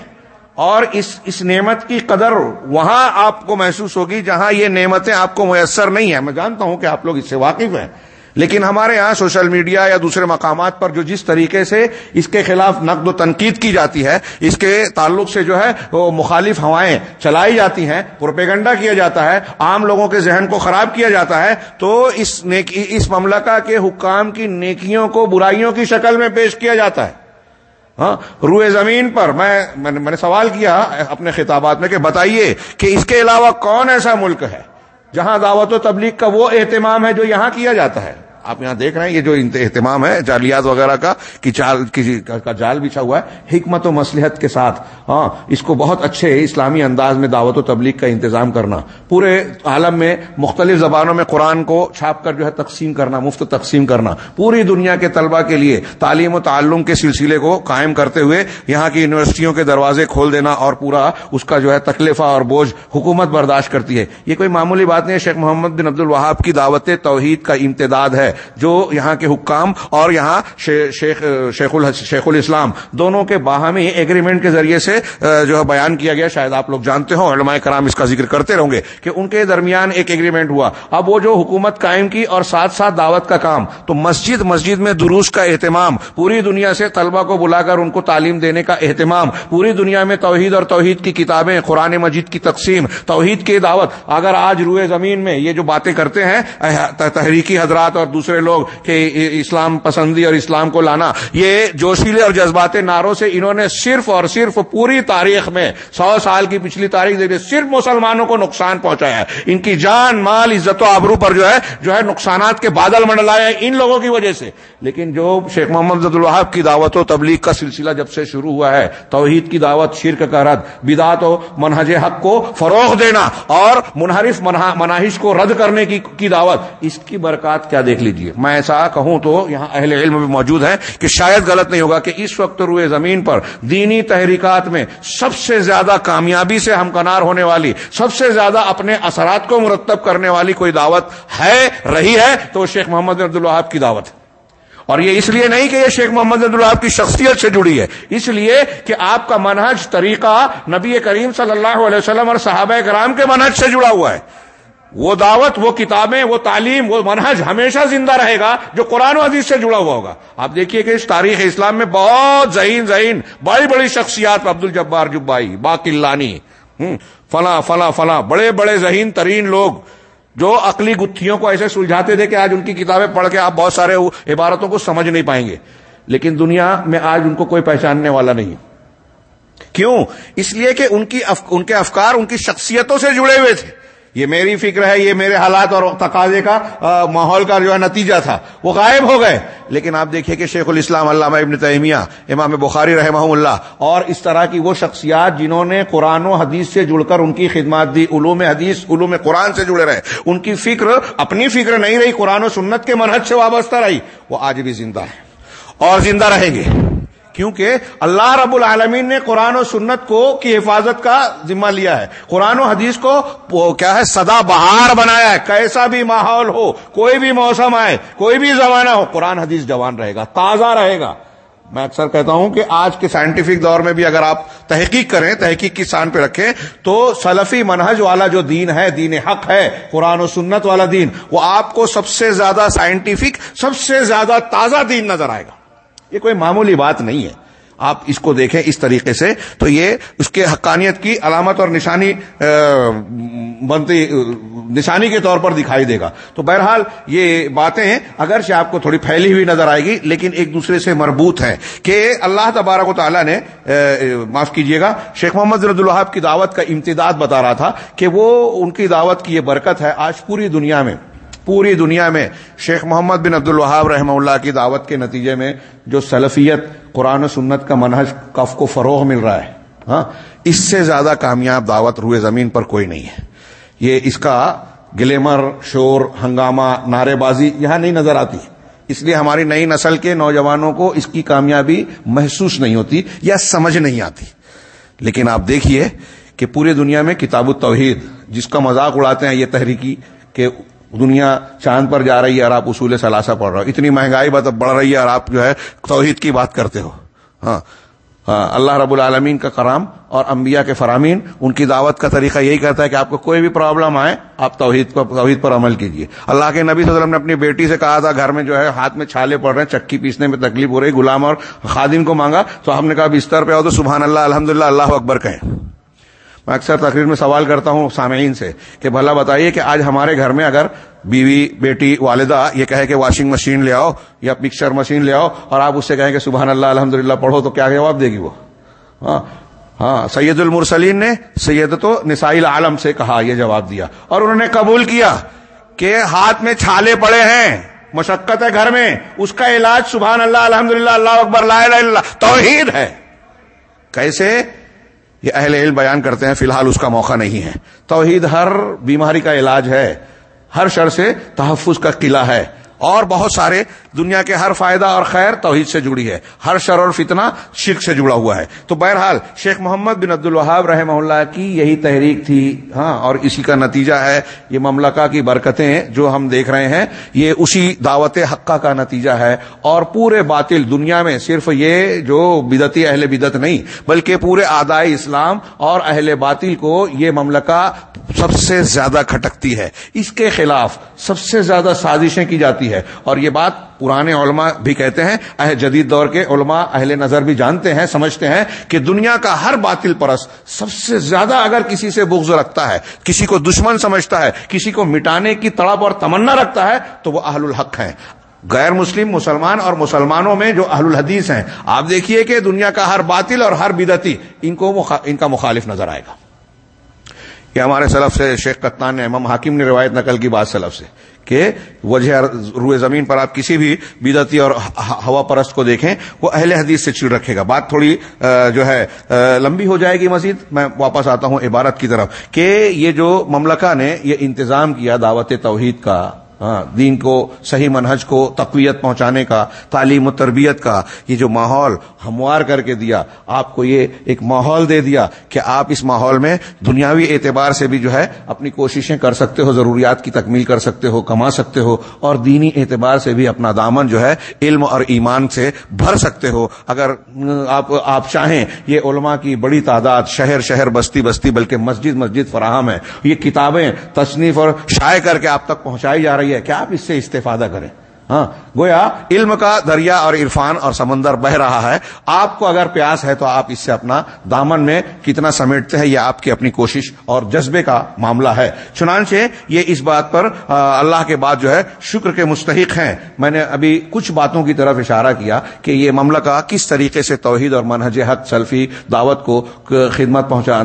اور اس اس نعمت کی قدر وہاں آپ کو محسوس ہوگی جہاں یہ نعمتیں آپ کو میسر نہیں ہیں۔ میں جانتا ہوں کہ آپ لوگ اس سے واقف ہیں۔ لیکن ہمارے ہاں سوشل میڈیا یا دوسرے مقامات پر جو جس طریقے سے اس کے خلاف نقد و تنقید کی جاتی ہے، اس کے تعلق سے جو ہے، وہ مخالف ہوائیں چلائی جاتی ہیں، پروپیگنڈا کیا جاتا ہے، عام لوگوں کے ذہن کو خراب کیا جاتا ہے، تو اس اس مملکہ کے حکام کی نیکیوں کو، برائیوں کی شکل میں پیش کیا جاتا ہے۔ ہاں روئے زمین پر میں میں نے سوال کیا اپنے خطابات میں کہ بتائیے کہ اس کے علاوہ کون ایسا ملک ہے؟ جہاں دعوت و تبلیغ کا وہ اہتمام ہے جو یہاں کیا جاتا ہے۔ آپ یہاں دیکھ رہے ہیں، یہ جو اہتمام ہے جالیات وغیرہ کا کہ چال کسی کا جال بچھا ہوا ہے، حکمت و مسلحت کے ساتھ۔ ہاں اس کو بہت اچھے اسلامی انداز میں دعوت و تبلیغ کا انتظام کرنا۔ پورے عالم میں، مختلف زبانوں میں قرآن کو چھاپ کر جو ہے تقسیم کرنا، مفت تقسیم کرنا۔ پوری دنیا کے طلبہ کے لیے تعلیم و تعلم کے سلسلے کو قائم کرتے ہوئے یہاں کی یونیورسٹیوں کے دروازے کھول دینا اور پورا اس کا جو ہے تکلیفہ اور بوجھ حکومت برداشت کرتی ہے۔ یہ کوئی معمولی بات نہیں ہے، شیخ محمد بن عبد الوہاب کی دعوت توحید کا امتداد ہے۔ جو یہاں کے حکام اور یہاں شیخ شیخ شیخ الاسلام دونوں کے باہمی ایگریمنٹ کے ذریعے سے جو ہے بیان کیا گیا، شاید آپ لوگ جانتے ہوں، علماء کرام اس کا ذکر کرتے رہوں گے کہ ان کے درمیان ایک ایگریمنٹ ہوا۔ اب وہ جو حکومت قائم کی اور ساتھ ساتھ دعوت کا کام، تو مسجد مسجد میں دروس کا اہتمام، پوری دنیا سے طلبہ کو بلا کر ان کو تعلیم دینے کا اہتمام، پوری دنیا میں توحید اور توحید کی کتابیں، قرآن مجید کی تقسیم، توحید کی دعوت۔ اگر آج روئے زمین میں یہ جو باتیں کرتے ہیں تحریکی حضرات اور دوسرے لوگ کہ اسلام پسندی اور اسلام کو لانا۔ یہ جوشیلے اور جذباتی ناروں سے انہوں نے صرف اور صرف پوری تاریخ میں سو سال کی پچھلی تاریخ دیکھیے صرف مسلمانوں کو نقصان پہنچایا ہے۔ ان کی جان، مال، عزت و آبرو پر جو ہے جو ہے نقصانات کے بادل منڈلائے ان لوگوں کی وجہ سے۔ لیکن جو شیخ محمد عبد الوہاب کی دعوت و تبلیغ کا سلسلہ جب سے شروع ہوا ہے، توحید کی دعوت، شرک کا رد بدات و منہج حق کو فروغ دینا اور منحرف مناہش کو رد کرنے کی دعوت، اس کی برکات کیا دیکھ لی لیجیے میں ایسا کہوں تو یہاں اہل علم بھی موجود ہیں کہ شاید غلط نہیں ہوگا کہ اس وقت روئے زمین پر دینی تحریکات میں سب سے زیادہ کامیابی سے ہمکنار ہونے والی، سب سے زیادہ اپنے اثرات کو مرتب کرنے والی کوئی دعوت ہے، رہی ہے، تو شیخ محمد عبد الوہاب کی دعوت ہے۔ اور یہ اس لیے نہیں کہ یہ شیخ محمد عبد الوہاب کی شخصیت سے جڑی ہے، اس لیے کہ آپ کا منہج طریقہ نبی کریم صلی اللہ علیہ وسلم اور صحابہ کرام کے منہج سے جڑا ہوا ہے۔ وہ دعوت، وہ کتابیں، وہ تعلیم، وہ منہج ہمیشہ زندہ رہے گا جو قرآن و حدیث سے جڑا ہوا ہوگا۔ آپ دیکھیے کہ اس تاریخ اسلام میں بہت ذہین ذہین بڑی بڑی شخصیات عبد الجبار جبائی باقلانی فلاں فلاں فلاں، بڑے بڑے ذہین ترین لوگ جو عقلی گتھیوں کو ایسے سلجھاتے تھے کہ آج ان کی کتابیں پڑھ کے آپ بہت سارے عبارتوں کو سمجھ نہیں پائیں گے۔ لیکن دنیا میں آج ان کو کوئی پہچاننے والا نہیں۔ کیوں؟ اس لیے کہ ان کی ان کے افکار ان کی شخصیتوں سے جڑے ہوئے تھے۔ یہ میری فکر ہے، یہ میرے حالات اور تقاضے کا ماحول کا جو ہے نتیجہ تھا، وہ غائب ہو گئے۔ لیکن آپ دیکھیے کہ شیخ الاسلام علامہ ابن تیمیہ، امام بخاری رحمہ اللہ اور اس طرح کی وہ شخصیات جنہوں نے قرآن و حدیث سے جڑ کر ان کی خدمات دی، علوم حدیث، علوم قرآن سے جڑے رہے۔ ان کی فکر، اپنی فکر نہیں رہی، قرآن و سنت کے منحج سے وابستہ رہی۔ وہ آج بھی زندہ ہے اور زندہ رہیں گے۔ کیونکہ اللہ رب العالمین نے قرآن و سنت کو کی حفاظت کا ذمہ لیا ہے۔ قرآن و حدیث کو کیا ہے سدا بہار بنایا ہے۔ کیسا بھی ماحول ہو، کوئی بھی موسم آئے، کوئی بھی زمانہ ہو، قرآن حدیث جوان رہے گا، تازہ رہے گا۔ میں اکثر کہتا ہوں کہ آج کے سائنٹیفک دور میں بھی اگر آپ تحقیق کریں، تحقیق کی سان پہ رکھیں، تو سلفی منہج والا جو دین ہے، دین حق ہے، قرآن و سنت والا دین، وہ آپ کو سب سے زیادہ سائنٹیفک سب سے زیادہ تازہ دین نظر آئے گا۔ یہ کوئی معمولی بات نہیں ہے۔ آپ اس کو دیکھیں اس طریقے سے، تو یہ اس کے حقانیت کی علامت اور نشانی بنتی نشانی کے طور پر دکھائی دے گا۔ تو بہرحال یہ باتیں اگرچہ آپ کو تھوڑی پھیلی ہوئی نظر آئے گی، لیکن ایک دوسرے سے مربوط ہیں کہ اللہ تبارک و تعالیٰ نے معاف کیجیے گا، شیخ محمد رد الحاب کی دعوت کا امتداد بتا رہا تھا کہ وہ ان کی دعوت کی یہ برکت ہے آج پوری دنیا میں۔ پوری دنیا میں شیخ محمد بن عبد الوہاب رحمہ اللہ کی دعوت کے نتیجے میں جو سلفیت، قرآن و سنت کا منہج کف کو فروغ مل رہا ہے ہاں اس سے زیادہ کامیاب دعوت روئے زمین پر کوئی نہیں ہے۔ یہ اس کا گلیمر، شور، ہنگامہ، نعرے بازی یہاں نہیں نظر آتی۔ اس لیے ہماری نئی نسل کے نوجوانوں کو اس کی کامیابی محسوس نہیں ہوتی یا سمجھ نہیں آتی۔ لیکن آپ دیکھیے کہ پوری دنیا میں کتاب التوحید، جس کا مذاق اڑاتے ہیں یہ تحریکی کہ دنیا چاند پر جا رہی ہے اور آپ اصول ثلاثہ پڑھ رہے ہو۔ اتنی مہنگائی بڑھ رہی ہے اور آپ جو ہے توحید کی بات کرتے ہو۔ ہاں۔ ہاں اللہ رب العالمین کا کرام اور انبیاء کے فرامین، ان کی دعوت کا طریقہ یہی کرتا ہے کہ آپ کو کوئی بھی پرابلم آئے، آپ توحید پر توحید پر عمل کیجیے اللہ کے نبی صلی اللہ علیہ وسلم نے اپنی بیٹی سے کہا تھا، گھر میں جو ہے ہاتھ میں چھالے پڑ رہے ہیں، چکی پیسنے میں تکلیف ہو رہی، غلام اور خادم کو مانگا، تو ہم نے کہا بستر پہ آؤ تو سبحان اللہ الحمد اللہ اکبر کہیں۔ میں اکثر تقریر میں سوال کرتا ہوں سامعین سے کہ بھلا بتائیے کہ آج ہمارے گھر میں اگر بیوی، بیٹی، والدہ یہ کہے کہ واشنگ مشین لے آؤ یا مکسچر مشین لے آؤ اور آپ اس سے کہیں کہ سبحان اللہ الحمد پڑھو تو کیا جواب دے گی وہ؟ ہاں ہاں سید المرسلین نے سید تو نسائل عالم سے کہا یہ جواب دیا اور انہوں نے قبول کیا کہ ہاتھ میں چھالے پڑے ہیں، مشقت ہے گھر میں، اس کا علاج سبحان اللہ الحمد للہ اللہ اکبر اللہ، توحید ہے۔ کیسے؟ یہ اہل علم بیان کرتے ہیں، فی الحال اس کا موقع نہیں ہے۔ توحید ہر بیماری کا علاج ہے۔ ہر شر سے تحفظ کا قلعہ ہے۔ اور بہت سارے دنیا کے ہر فائدہ اور خیر توحید سے جڑی ہے۔ ہر شر اور فتنہ شرک سے جڑا ہوا ہے۔ تو بہرحال شیخ محمد بن عبد الوہاب رحمہ اللہ کی یہی تحریک تھی۔ ہاں اور اسی کا نتیجہ ہے یہ مملکہ کی برکتیں جو ہم دیکھ رہے ہیں۔ یہ اسی دعوت حقہ کا نتیجہ ہے۔ اور پورے باطل دنیا میں صرف یہ جو بدتی اہل بدت نہیں، بلکہ پورے آدائی اسلام اور اہل باطل کو یہ مملکہ سب سے زیادہ کھٹکتی ہے۔ اس کے خلاف سب سے زیادہ سازشیں کی جاتی ہے اور یہ بات پرانے علماء بھی کہتے ہیں، اہل جدید دور کے علماء اہل نظر بھی جانتے ہیں، سمجھتے ہیں کہ دنیا کا ہر باطل پرس سب سے زیادہ اگر کسی سے بغض رکھتا ہے، کسی کو دشمن سمجھتا ہے، کسی کو مٹانے کی تڑپ اور تمنا رکھتا ہے، تو وہ اہل الحق ہیں۔ غیر مسلم، مسلمان اور مسلمانوں میں جو اہل الحدیث ہیں، آپ دیکھیے کہ دنیا کا ہر باطل اور ہر بدتی ان کو ان کا مخالف نظر آئے گا۔ کہ ہمارے سلف سے شیخ قطان نے، امام حاکم نے روایت نقل کی بات سلف سے کہ وجہ روئے زمین پر آپ کسی بھی بیدتی اور ہوا پرست کو دیکھیں، وہ اہل حدیث سے چڑ رکھے گا۔ بات تھوڑی جو ہے لمبی ہو جائے گی مزید۔ میں واپس آتا ہوں عبارت کی طرف کہ یہ جو مملکہ نے یہ انتظام کیا دعوت توحید کا ہاں، دین کو، صحیح منہج کو تقویت پہنچانے کا، تعلیم و تربیت کا، یہ جو ماحول ہموار کر کے دیا، آپ کو یہ ایک ماحول دے دیا کہ آپ اس ماحول میں دنیاوی اعتبار سے بھی جو ہے اپنی کوششیں کر سکتے ہو، ضروریات کی تکمیل کر سکتے ہو، کما سکتے ہو، اور دینی اعتبار سے بھی اپنا دامن جو ہے علم اور ایمان سے بھر سکتے ہو۔ اگر آپ آپ چاہیں، یہ علماء کی بڑی تعداد شہر شہر بستی بستی، بلکہ مسجد مسجد فراہم ہے۔ یہ کتابیں، تصنیف اور شائع کر کے آپ تک پہنچائی جا رہی ہے کہ آپ اس سے استفادہ کریں۔ ہاں گویا علم کا دریا اور عرفان اور سمندر بہ رہا ہے۔ آپ کو اگر پیاس ہے تو آپ اس سے اپنا دامن میں کتنا سمیٹتے ہیں، یہ آپ کی اپنی کوشش اور جذبے کا معاملہ ہے۔ چنانچہ یہ اس بات پر اللہ کے بعد جو ہے شکر کے مستحق ہیں۔ میں نے ابھی کچھ باتوں کی طرف اشارہ کیا کہ یہ مملکہ کس طریقے سے توحید اور منہج حق سلفی دعوت کو خدمت پہنچا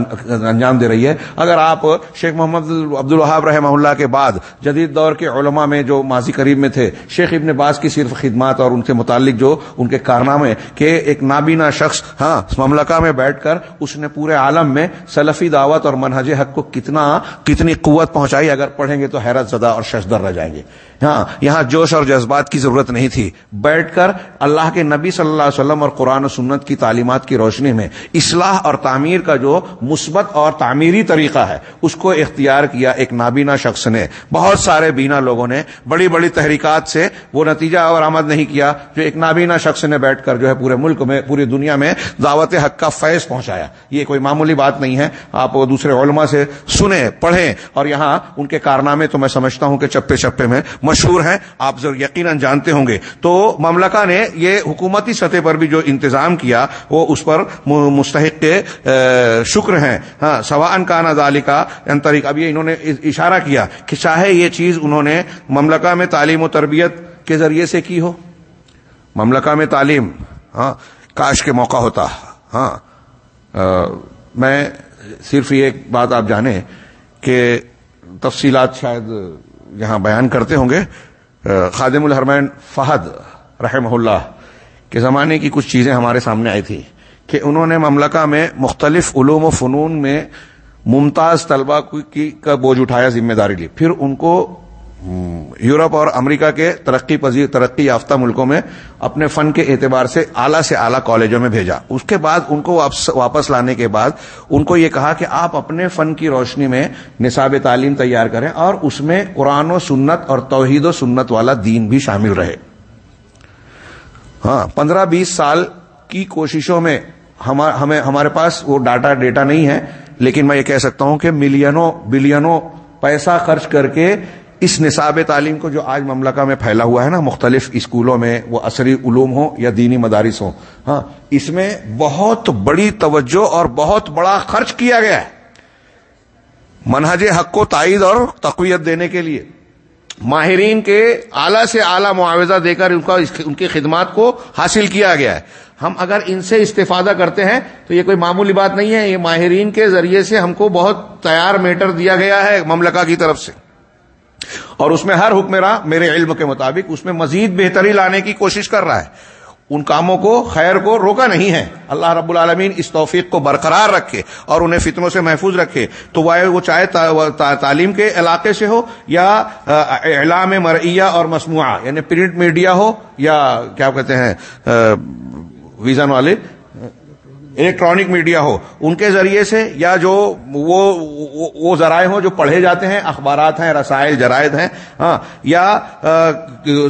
انجام دے رہی ہے۔ اگر آپ شیخ محمد عبد الحاب رحمہ اللہ کے بعد جدید دور کے علماء میں جو ماضی قریب میں تھے، شیخ ابن باز کی صرف خدمات اور ان سے متعلق جو ان کے کارنامے کہ ایک نابینا شخص ہاں مملکہ میں بیٹھ کر اس نے پورے عالم میں سلفی دعوت اور منہج حق کو کتنا، کتنی قوت پہنچائی، اگر پڑھیں گے تو حیرت زدہ اور ششدر رہ جائیں گے۔ ہاں یہاں جوش اور جذبات کی ضرورت نہیں تھی۔ بیٹھ کر اللہ کے نبی صلی اللہ علیہ وسلم اور قرآن و سنت کی تعلیمات کی روشنی میں اصلاح اور تعمیر کا جو مثبت اور تعمیری طریقہ ہے، اس کو اختیار کیا ایک نابینا شخص نے۔ بہت سارے بینا لوگوں نے بڑی بڑی تحریکات سے وہ نتیجہ اور آمد نہیں کیا، جو ایک نابینا شخص نے بیٹھ کر جو ہے پورے ملک میں، پوری دنیا میں دعوت حق کا فیض پہنچایا۔ یہ کوئی معمولی بات نہیں ہے۔ آپ دوسرے علماء سے سنیں، پڑھیں اور یہاں ان کے کارنامے تو میں سمجھتا ہوں کہ چپے چپے میں مشہور ہیں، آپ یقیناً جانتے ہوں گے۔ تو مملکہ نے یہ حکومتی سطح پر بھی جو انتظام کیا، وہ اس پر مستحق شکر ہیں۔ ہاں سوان کا نظالی کا طریقہ ابھی انہوں نے اشارہ کیا کہ چاہے یہ چیز انہوں نے مملکہ میں تعلیم و تربیت کے ذریعے سے کی ہو۔ مملکہ میں تعلیم ہاں کاش کے موقع ہوتا۔ ہاں میں صرف یہ بات آپ جانیں کہ تفصیلات شاید یہاں بیان کرتے ہوں گے خادم الحرمین فہد رحمہ اللہ کے زمانے کی کچھ چیزیں ہمارے سامنے آئی تھی کہ انہوں نے مملکہ میں مختلف علوم و فنون میں ممتاز طلبہ کی کا بوجھ اٹھایا، ذمہ داری لی۔ پھر ان کو یورپ اور امریکہ کے ترقی پذیر ترقی یافتہ ملکوں میں اپنے فن کے اعتبار سے اعلیٰ سے اعلیٰ کالجوں میں بھیجا۔ اس کے بعد ان کو واپس لانے کے بعد ان کو یہ کہا کہ آپ اپنے فن کی روشنی میں نصاب تعلیم تیار کریں اور اس میں قرآن و سنت اور توحید و سنت والا دین بھی شامل رہے۔ ہاں پندرہ بیس سال کی کوششوں میں ہمیں، ہمارے پاس وہ ڈاٹا ڈیٹا نہیں ہے، لیکن میں یہ کہہ سکتا ہوں کہ ملینوں، بلینوں پیسہ خرچ کر کے اس نصاب تعلیم کو جو آج مملکہ میں پھیلا ہوا ہے نا، مختلف اسکولوں میں وہ عصری علوم ہوں یا دینی مدارس ہوں ہاں اس میں بہت بڑی توجہ اور بہت بڑا خرچ کیا گیا ہے۔ منہج حق کو تائید اور تقویت دینے کے لیے۔ ماہرین کے اعلی سے اعلی معاوضہ دے کر ان کی خدمات کو حاصل کیا گیا ہے۔ ہم اگر ان سے استفادہ کرتے ہیں تو یہ کوئی معمولی بات نہیں ہے، یہ ماہرین کے ذریعے سے ہم کو بہت تیار میٹر دیا گیا ہے مملکہ کی طرف سے۔ اور اس میں ہر حکمراں میرے علم کے مطابق اس میں مزید بہتری لانے کی کوشش کر رہا ہے۔ ان کاموں کو، خیر کو روکا نہیں ہے۔ اللہ رب العالمین اس توفیق کو برقرار رکھے اور انہیں فتنوں سے محفوظ رکھے۔ تو وہ چاہے تعلیم کے علاقے سے ہو یا اعلام مرعیہ اور مصنوعہ یعنی پرنٹ میڈیا ہو یا کیا کہتے ہیں ویژن والے الیکٹرانک میڈیا ہو ان کے ذریعے سے یا جو وہ وہ ذرائع ہوں جو پڑھے جاتے ہیں اخبارات ہیں رسائل جرائد ہیں ہاں یا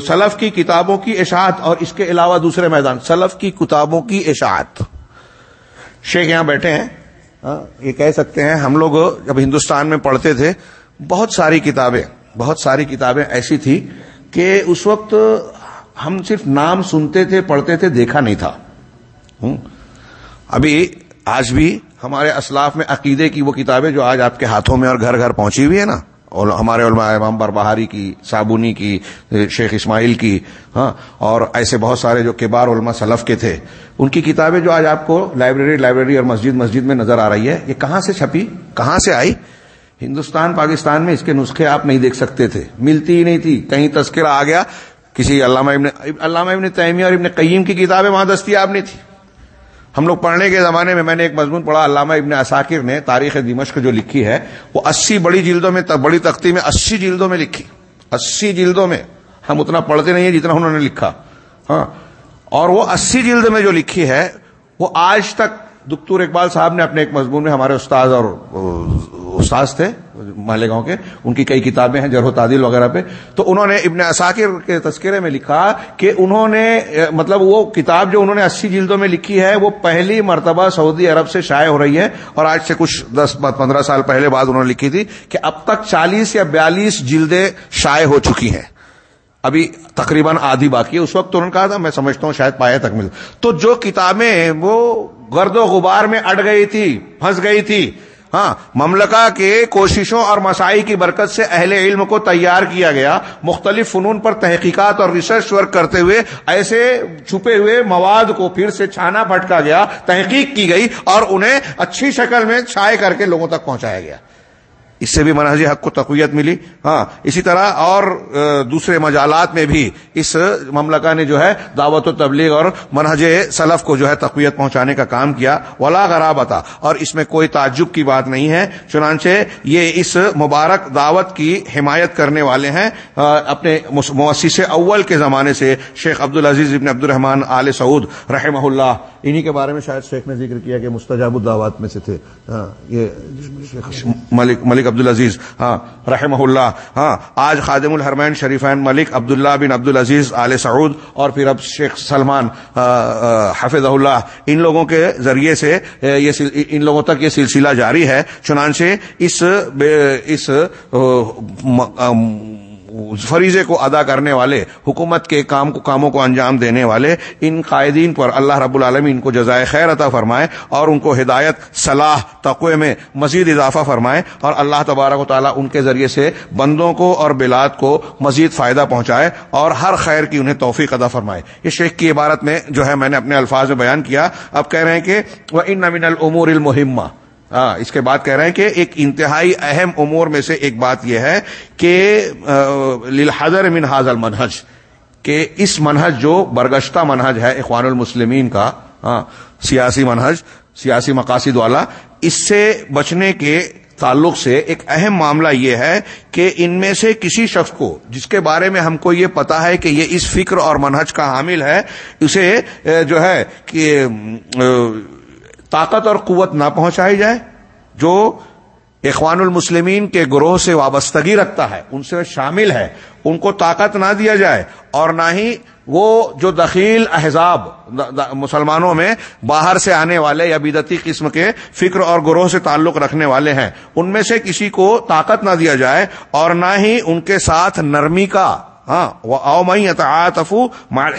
سلف کی کتابوں کی اشاعت اور اس کے علاوہ دوسرے میدان سلف کی کتابوں کی اشاعت۔ شیخ یہاں بیٹھے ہیں ہاں، یہ کہہ سکتے ہیں ہم لوگ جب ہندوستان میں پڑھتے تھے بہت ساری کتابیں بہت ساری کتابیں ایسی تھی کہ اس وقت ہم صرف نام سنتے تھے پڑھتے تھے دیکھا نہیں تھا۔ ابھی آج بھی ہمارے اسلاف میں عقیدے کی وہ کتابیں جو آج آپ کے ہاتھوں میں اور گھر گھر پہنچی ہوئی ہے نا، اور ہمارے علماء امام بربہاری کی، صابونی کی، شیخ اسماعیل کی ہاں اور ایسے بہت سارے جو کبار علماء سلف کے تھے، ان کی کتابیں جو آج آپ کو لائبریری لائبریری اور مسجد مسجد میں نظر آ رہی ہے، یہ کہاں سے چھپی؟ کہاں سے آئی؟ ہندوستان، پاکستان میں اس کے نسخے آپ نہیں دیکھ سکتے تھے، ملتی ہی نہیں تھی، کہیں تذکرہ آ گیا، کسی علامہ ابن علامہ ابن تیمیہ اور ابن قیم کی کتابیں وہاں دستیاب نہیں تھی۔ ہم لوگ پڑھنے کے زمانے میں میں نے ایک مضمون پڑھا، علامہ ابن اساکر نے تاریخ دمشق جو لکھی ہے، وہ اسی بڑی جلدوں میں، بڑی تختی میں اسی جلدوں میں لکھی۔ اسی جلدوں میں۔ ہم اتنا پڑھتے نہیں ہیں جتنا انہوں نے لکھا۔ ہاں۔ اور وہ اسی جلد میں جو لکھی ہے، وہ آج تک دکتور اقبال صاحب نے اپنے ایک مضمون میں ہمارے استاد اور استاذ تھے۔ مالیگاؤں کے، ان کی کئی کتابیں ہیں، جرح تعدیل وغیرہ پہ۔ تو انہوں نے ابن اساکر کے تذکرے میں لکھا کہ انہوں نے مطلب وہ کتاب جو انہوں نے اسی جلدوں میں لکھی ہے، وہ پہلی مرتبہ سعودی عرب سے شائع ہو رہی ہے۔ اور آج سے کچھ دس، پندرہ سال پہلے بعد انہوں نے لکھی تھی کہ اب تک چالیس یا بیالیس جلدیں شائع ہو چکی ہیں۔ ابھی تقریباً آدھی باقی ہے۔ اس وقت تو انہوں نے کہا تھا، میں سمجھتا ہوں شاید پایا تک مل تو جو کتابیں وہ گرد و غبار میں اٹ گئی تھی، پھنس گئی تھی ہاں مملکہ کے کوششوں اور مسائی کی برکت سے اہل علم کو تیار کیا گیا۔ مختلف فنون پر تحقیقات اور ریسرچ ورک کرتے ہوئے، ایسے چھپے ہوئے مواد کو پھر سے چھانا پھٹکا گیا، تحقیق کی گئی اور انہیں اچھی شکل میں چھائے کر کے لوگوں تک پہنچایا گیا۔ اس سے بھی منہج حق کو تقویت ملی۔ ہاں اسی طرح اور دوسرے مجالات میں بھی اس مملکہ نے جو ہے دعوت و تبلیغ اور منہج سلف کو جو ہے تقویت پہنچانے کا کام کیا۔ ولا غرابتا۔ اور اس میں کوئی تعجب کی بات نہیں ہے۔ چنانچہ یہ اس مبارک دعوت کی حمایت کرنے والے ہیں۔ اپنے مؤسس اول کے زمانے سے شیخ عبد العزیز ابن عبد الرحمان آل سعود رحمہ اللہ انہی کے بارے میں شاید شیخ نے ذکر کیا کہ مستجاب الدعوات میں سے تھے۔ ہاں یہ ملک ملک ملک عبدالعزیز ہاں رحمہ اللہ ہاں آج خادم الحرمین شریفین ملک عبداللہ بن عبدالعزیز آل سعود اور پھر اب شیخ سلمان حفظ اللہ ان لوگوں کے ذریعے سے یہ ان لوگوں تک یہ سلسلہ جاری ہے، چنانچہ اس اس فریضے کو ادا کرنے والے، حکومت کے کام کو، کاموں کو انجام دینے والے، ان قائدین پر اللہ رب العالمین کو جزائے خیر عطا فرمائے اور ان کو ہدایت، صلاح، تقوی میں مزید اضافہ فرمائے اور اللہ تبارک و تعالیٰ ان کے ذریعے سے بندوں کو اور بلاد کو مزید فائدہ پہنچائے اور ہر خیر کی انہیں توفیق ادا فرمائے۔ یہ شیخ کی عبارت میں جو ہے میں نے اپنے الفاظ میں بیان کیا۔ اب کہہ رہے ہیں کہ وہ ان نمین العمور المحمہ ہاں اس کے بعد کہہ رہے ہیں کہ ایک انتہائی اہم امور میں سے ایک بات یہ ہے کہ للحضر من حاض المنہج کہ اس منہج جو برگشتہ منہج ہے اخوان المسلمین کا ہاں سیاسی منہج، سیاسی مقاصد والا، اس سے بچنے کے تعلق سے ایک اہم معاملہ یہ ہے کہ ان میں سے کسی شخص کو، جس کے بارے میں ہم کو یہ پتا ہے کہ یہ اس فکر اور منہج کا حامل ہے، اسے جو ہے کہ طاقت اور قوت نہ پہنچائی جائے، جو اخوان المسلمین کے گروہ سے وابستگی رکھتا ہے، ان سے شامل ہے، ان کو طاقت نہ دیا جائے اور نہ ہی وہ جو دخیل احزاب مسلمانوں میں باہر سے آنے والے یا بدتی قسم کے فکر اور گروہ سے تعلق رکھنے والے ہیں، ان میں سے کسی کو طاقت نہ دیا جائے اور نہ ہی ان کے ساتھ نرمی کا ہاں وہ اومئی افو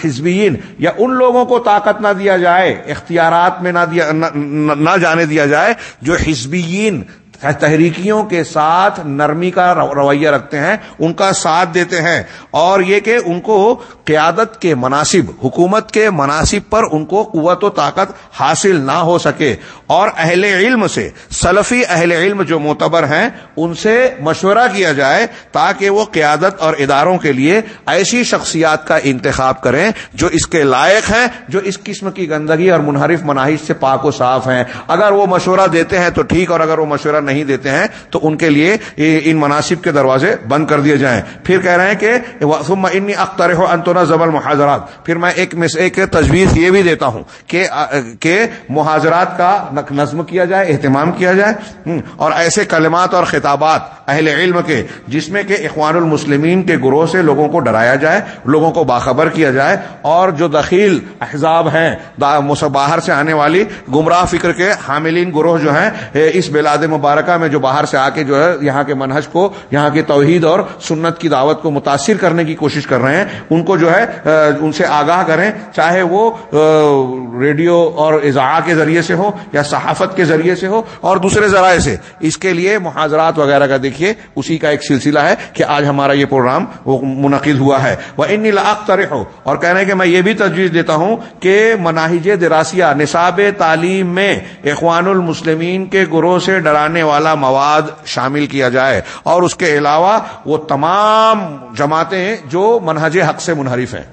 حزبین یا ان لوگوں کو طاقت نہ دیا جائے، اختیارات میں نہ دیا، نہ جانے دیا جائے، جو حزبین تحریکیوں کے ساتھ نرمی کا رویہ رکھتے ہیں، ان کا ساتھ دیتے ہیں۔ اور یہ کہ ان کو قیادت کے مناسب، حکومت کے مناسب پر ان کو قوت و طاقت حاصل نہ ہو سکے۔ اور اہل علم سے، سلفی اہل علم جو معتبر ہیں، ان سے مشورہ کیا جائے تاکہ وہ قیادت اور اداروں کے لیے ایسی شخصیات کا انتخاب کریں جو اس کے لائق ہیں، جو اس قسم کی گندگی اور منحرف مناہج سے پاک و صاف ہیں۔ اگر وہ مشورہ دیتے ہیں تو ٹھیک، اور اگر وہ مشورہ نہیں دیتے ہیں، تو ان کے لیے ان مناسب کے دروازے بند کر دیے جائیں۔ پھر کہہ رہے ہیں کہ انی اختر ہو انتونا زبر محاذرات پھر میں ایک ایک تجویز یہ بھی دیتا ہوں کہ محاذرات کا نظم کیا جائے، اہتمام کیا جائے اور ایسے کلمات اور خطابات اہل علم کے، جس میں کہ اخوان المسلمین کے گروہ سے لوگوں کو ڈرایا جائے، لوگوں کو باخبر کیا جائے، اور جو دخیل احزاب ہیں باہر سے آنے والی گمراہ فکر کے حاملین گروہ جو ہیں اس بلاد مبارک مبارکہ میں جو باہر سے آ کے جو ہے یہاں کے منہج کو، یہاں کی توحید اور سنت کی دعوت کو متاثر کرنے کی کوشش کر رہے ہیں۔ ان کو جو ہے ان سے آگاہ کریں، چاہے وہ ریڈیو اور اضاء کے ذریعے سے ہو یا صحافت کے ذریعے سے ہو اور دوسرے ذرائع سے۔ اس کے لیے محاذرات وغیرہ کا دیکھیے، اسی کا ایک سلسلہ ہے کہ آج ہمارا یہ پروگرام منعقد ہوا ہے۔ وہ ان لاختر ہو اور کہنے کہ میں یہ بھی تجویز دیتا ہوں کہ مناہج دراسیہ نصاب تعلیم میں اخوان المسلمین کے گروہ سے ڈرانے والا مواد شامل کیا جائے اور اس کے علاوہ وہ تمام جماعتیں جو منہج حق سے منحرف ہیں۔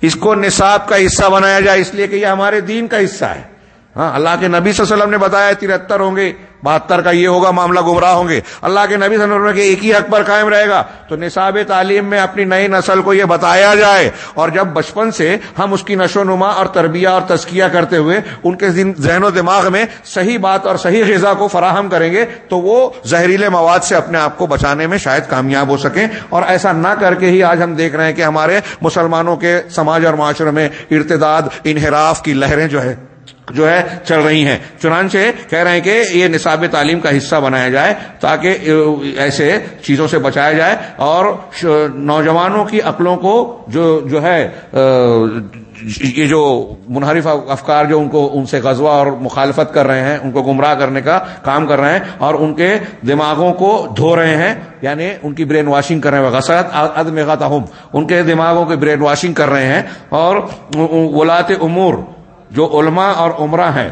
اس کو نصاب کا حصہ بنایا جائے اس لیے کہ یہ ہمارے دین کا حصہ ہے۔ ہاں اللہ کے نبی صلی اللہ علیہ وسلم نے بتایا ترہتر ہوں گے، بہتر کا یہ ہوگا، معاملہ گمراہ ہوں گے۔ اللہ کے نبی صلی اللہ علیہ وسلم کے ایک ہی حق پر قائم رہے گا۔ تو نصاب تعلیم میں اپنی نئی نسل کو یہ بتایا جائے۔ اور جب بچپن سے ہم اس کی نشو نما اور تربیہ اور تسکیہ کرتے ہوئے ان کے ذہن و دماغ میں صحیح بات اور صحیح غذا کو فراہم کریں گے، تو وہ زہریلے مواد سے اپنے آپ کو بچانے میں شاید کامیاب ہو سکیں۔ اور ایسا نہ کر کے ہی آج ہم دیکھ رہے ہیں کہ ہمارے مسلمانوں کے سماج اور معاشرے میں ارتداد، انحراف کی لہریں جو ہے جو ہے چل رہی ہیں۔ چنانچہ کہہ رہے ہیں کہ یہ نصاب تعلیم کا حصہ بنایا جائے تاکہ ایسے چیزوں سے بچایا جائے اور نوجوانوں کی عقلوں کو جو جو ہے یہ جو منحرف افکار جو ان کو ان سے غزوہ اور مخالفت کر رہے ہیں، ان کو گمراہ کرنے کا کام کر رہے ہیں اور ان کے دماغوں کو دھو رہے ہیں یعنی ان کی برین واشنگ کر رہے ہیں۔ غسرت عدم غتہم ان کے دماغوں کی برین واشنگ کر رہے ہیں اور ولات امور جو علماء اور عمرہ ہیں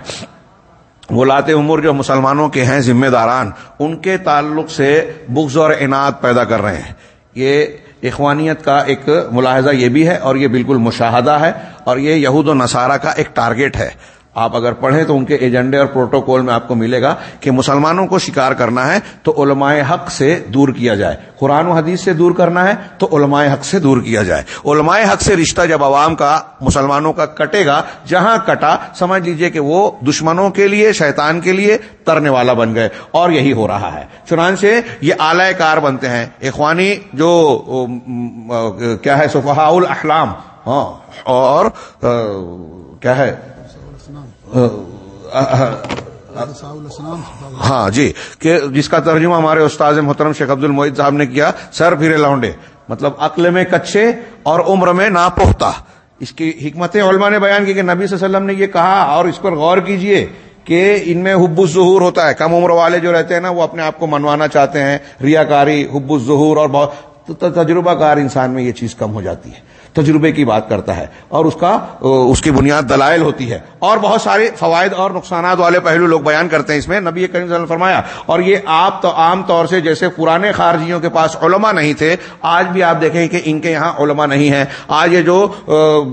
ولات عمر جو مسلمانوں کے ہیں، ذمہ داران، ان کے تعلق سے بغض اور انعد پیدا کر رہے ہیں۔ یہ اخوانیت کا ایک ملاحظہ یہ بھی ہے اور یہ بالکل مشاہدہ ہے اور یہ یہود و نصارہ کا ایک ٹارگیٹ ہے۔ آپ اگر پڑھیں تو ان کے ایجنڈے اور پروٹوکول میں آپ کو ملے گا کہ مسلمانوں کو شکار کرنا ہے تو علماء حق سے دور کیا جائے۔ قرآن و حدیث سے دور کرنا ہے تو علماء حق سے دور کیا جائے۔ علماء حق سے رشتہ جب عوام کا، مسلمانوں کا کٹے گا، جہاں کٹا، سمجھ لیجیے کہ وہ دشمنوں کے لیے، شیطان کے لیے ترنے والا بن گئے اور یہی ہو رہا ہے۔ چنانچہ یہ اعلی کار بنتے ہیں۔ اخوانی جو کیا ہے صفحاء الاحلام ہاں اور کیا ہے ہاں جی کہ جس کا ترجمہ ہمارے استاذ محترم شیخ عبد المعید صاحب نے کیا، سر پھرے لونڈے مطلب عقل میں کچے اور عمر میں نا پختہ۔ اس کی حکمت علماء نے بیان کی کہ نبی صلی اللہ علیہ وسلم نے یہ کہا، اور اس پر غور کیجیے کہ ان میں حب الظہور ہوتا ہے۔ کم عمر والے جو رہتے ہیں نا، وہ اپنے آپ کو منوانا چاہتے ہیں۔ ریاکاری، حب الظہور اور بہت تجربہ کار انسان میں یہ چیز کم ہو جاتی ہے۔ تجربے کی بات کرتا ہے اور اس کا، اس کی بنیاد دلائل ہوتی ہے۔ اور بہت سارے فوائد اور نقصانات والے پہلو لوگ بیان کرتے ہیں اس میں، نبی کریم صلی اللہ علیہ فرمایا۔ اور یہ آپ تو عام طور سے جیسے پرانے خارجیوں کے پاس علماء نہیں تھے، آج بھی آپ دیکھیں کہ ان کے یہاں علماء نہیں ہیں۔ آج یہ جو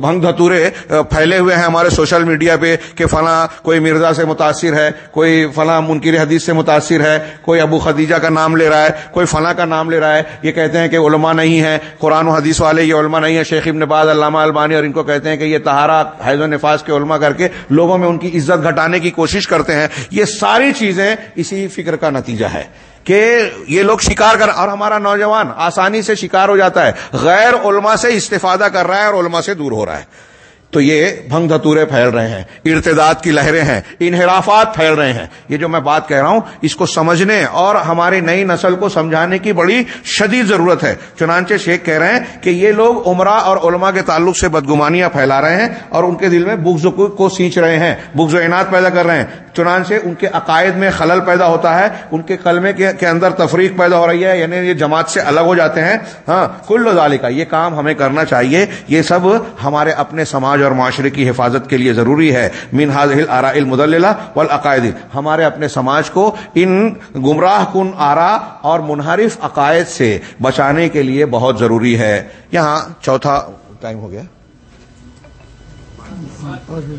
بھنگ دھتورے پھیلے ہوئے ہیں ہمارے سوشل میڈیا پہ کہ فلاں کوئی مرزا سے متاثر ہے، کوئی فلاں منکر حدیث سے متاثر ہے، کوئی ابو خدیجہ کا نام لے رہا ہے، کوئی فلاں کا نام لے رہا ہے۔ یہ کہتے ہیں کہ علماء نہیں ہے قرآن و حدیث والے یہ علماء نہیں ہے شیخ ابن باز علامہ البانی اور ان کو کہتے ہیں کہ یہ تہارا حیض و نفاذ کے علماء کر کے لوگوں میں ان کی عزت گھٹانے کی کوشش کرتے ہیں۔ یہ ساری چیزیں اسی فکر کا نتیجہ ہے کہ یہ لوگ شکار کر اور ہمارا نوجوان آسانی سے شکار ہو جاتا ہے۔ غیر علماء سے استفادہ کر رہا ہے اور علماء سے دور ہو رہا ہے۔ تو یہ بھنگ دھتورے پھیل رہے ہیں، ارتداد کی لہریں ہیں، انحرافات پھیل رہے ہیں۔ یہ جو میں بات کہہ رہا ہوں، اس کو سمجھنے اور ہماری نئی نسل کو سمجھانے کی بڑی شدید ضرورت ہے۔ چنانچہ شیخ کہہ رہے ہیں کہ یہ لوگ عمرہ اور علماء کے تعلق سے بدگمانیاں پھیلا رہے ہیں اور ان کے دل میں بغض کو سینچ رہے ہیں، بغض و عناد پیدا کر رہے ہیں۔ چنانچہ ان کے عقائد میں خلل پیدا ہوتا ہے، ان کے کلمے کے اندر تفریق پیدا ہو رہی ہے یعنی یہ جماعت سے الگ ہو جاتے ہیں۔ ہاں کل ذالکہ کا یہ کام ہمیں کرنا چاہیے، یہ سب ہمارے اپنے سماج سماج اور معاشرے کی حفاظت کے لیے ضروری ہے۔ مین حاضل آرا المدلہ والعقائد۔ ہمارے اپنے سماج کو ان گمراہ کن آرا اور منحرف عقائد سے بچانے کے لیے بہت ضروری ہے۔ یہاں چوتھا ٹائم ہو گیا۔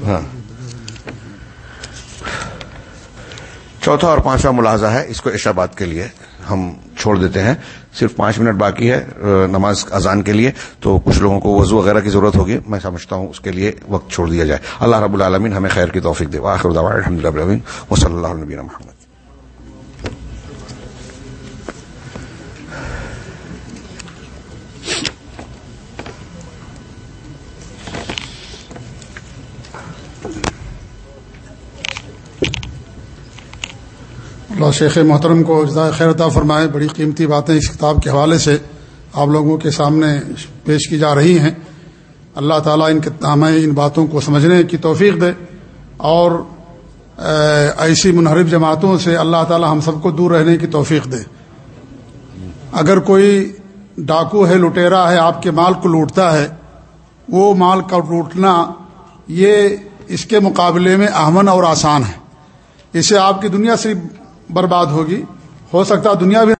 ہاں۔ چوتھا اور پانچواں ملاحظہ ہے۔ اس کو اشاباد کے لیے ہم چھوڑ دیتے ہیں۔ صرف پانچ منٹ باقی ہے نماز اذان کے لیے، تو کچھ لوگوں کو وضو وغیرہ کی ضرورت ہوگی۔ میں سمجھتا ہوں اس کے لیے وقت چھوڑ دیا جائے۔ اللہ رب العالمین ہمیں خیر کی توفیق دے۔ آخر الحمد للہ و صلی اللہ علیہ محمد۔ اللہ شیخ محترم کو اجزاء خیر عطا فرمائے، بڑی قیمتی باتیں اس کتاب کے حوالے سے آپ لوگوں کے سامنے پیش کی جا رہی ہیں۔ اللہ تعالیٰ ان ہمیں ان باتوں کو سمجھنے کی توفیق دے اور ایسی منحرف جماعتوں سے اللہ تعالیٰ ہم سب کو دور رہنے کی توفیق دے۔ اگر کوئی ڈاکو ہے، لٹیرا ہے، آپ کے مال کو لوٹتا ہے، وہ مال کا لوٹنا یہ اس کے مقابلے میں اہمن اور آسان ہے۔ اسے آپ کی دنیا سے برباد ہوگی۔ ہو سکتا دنیا بھی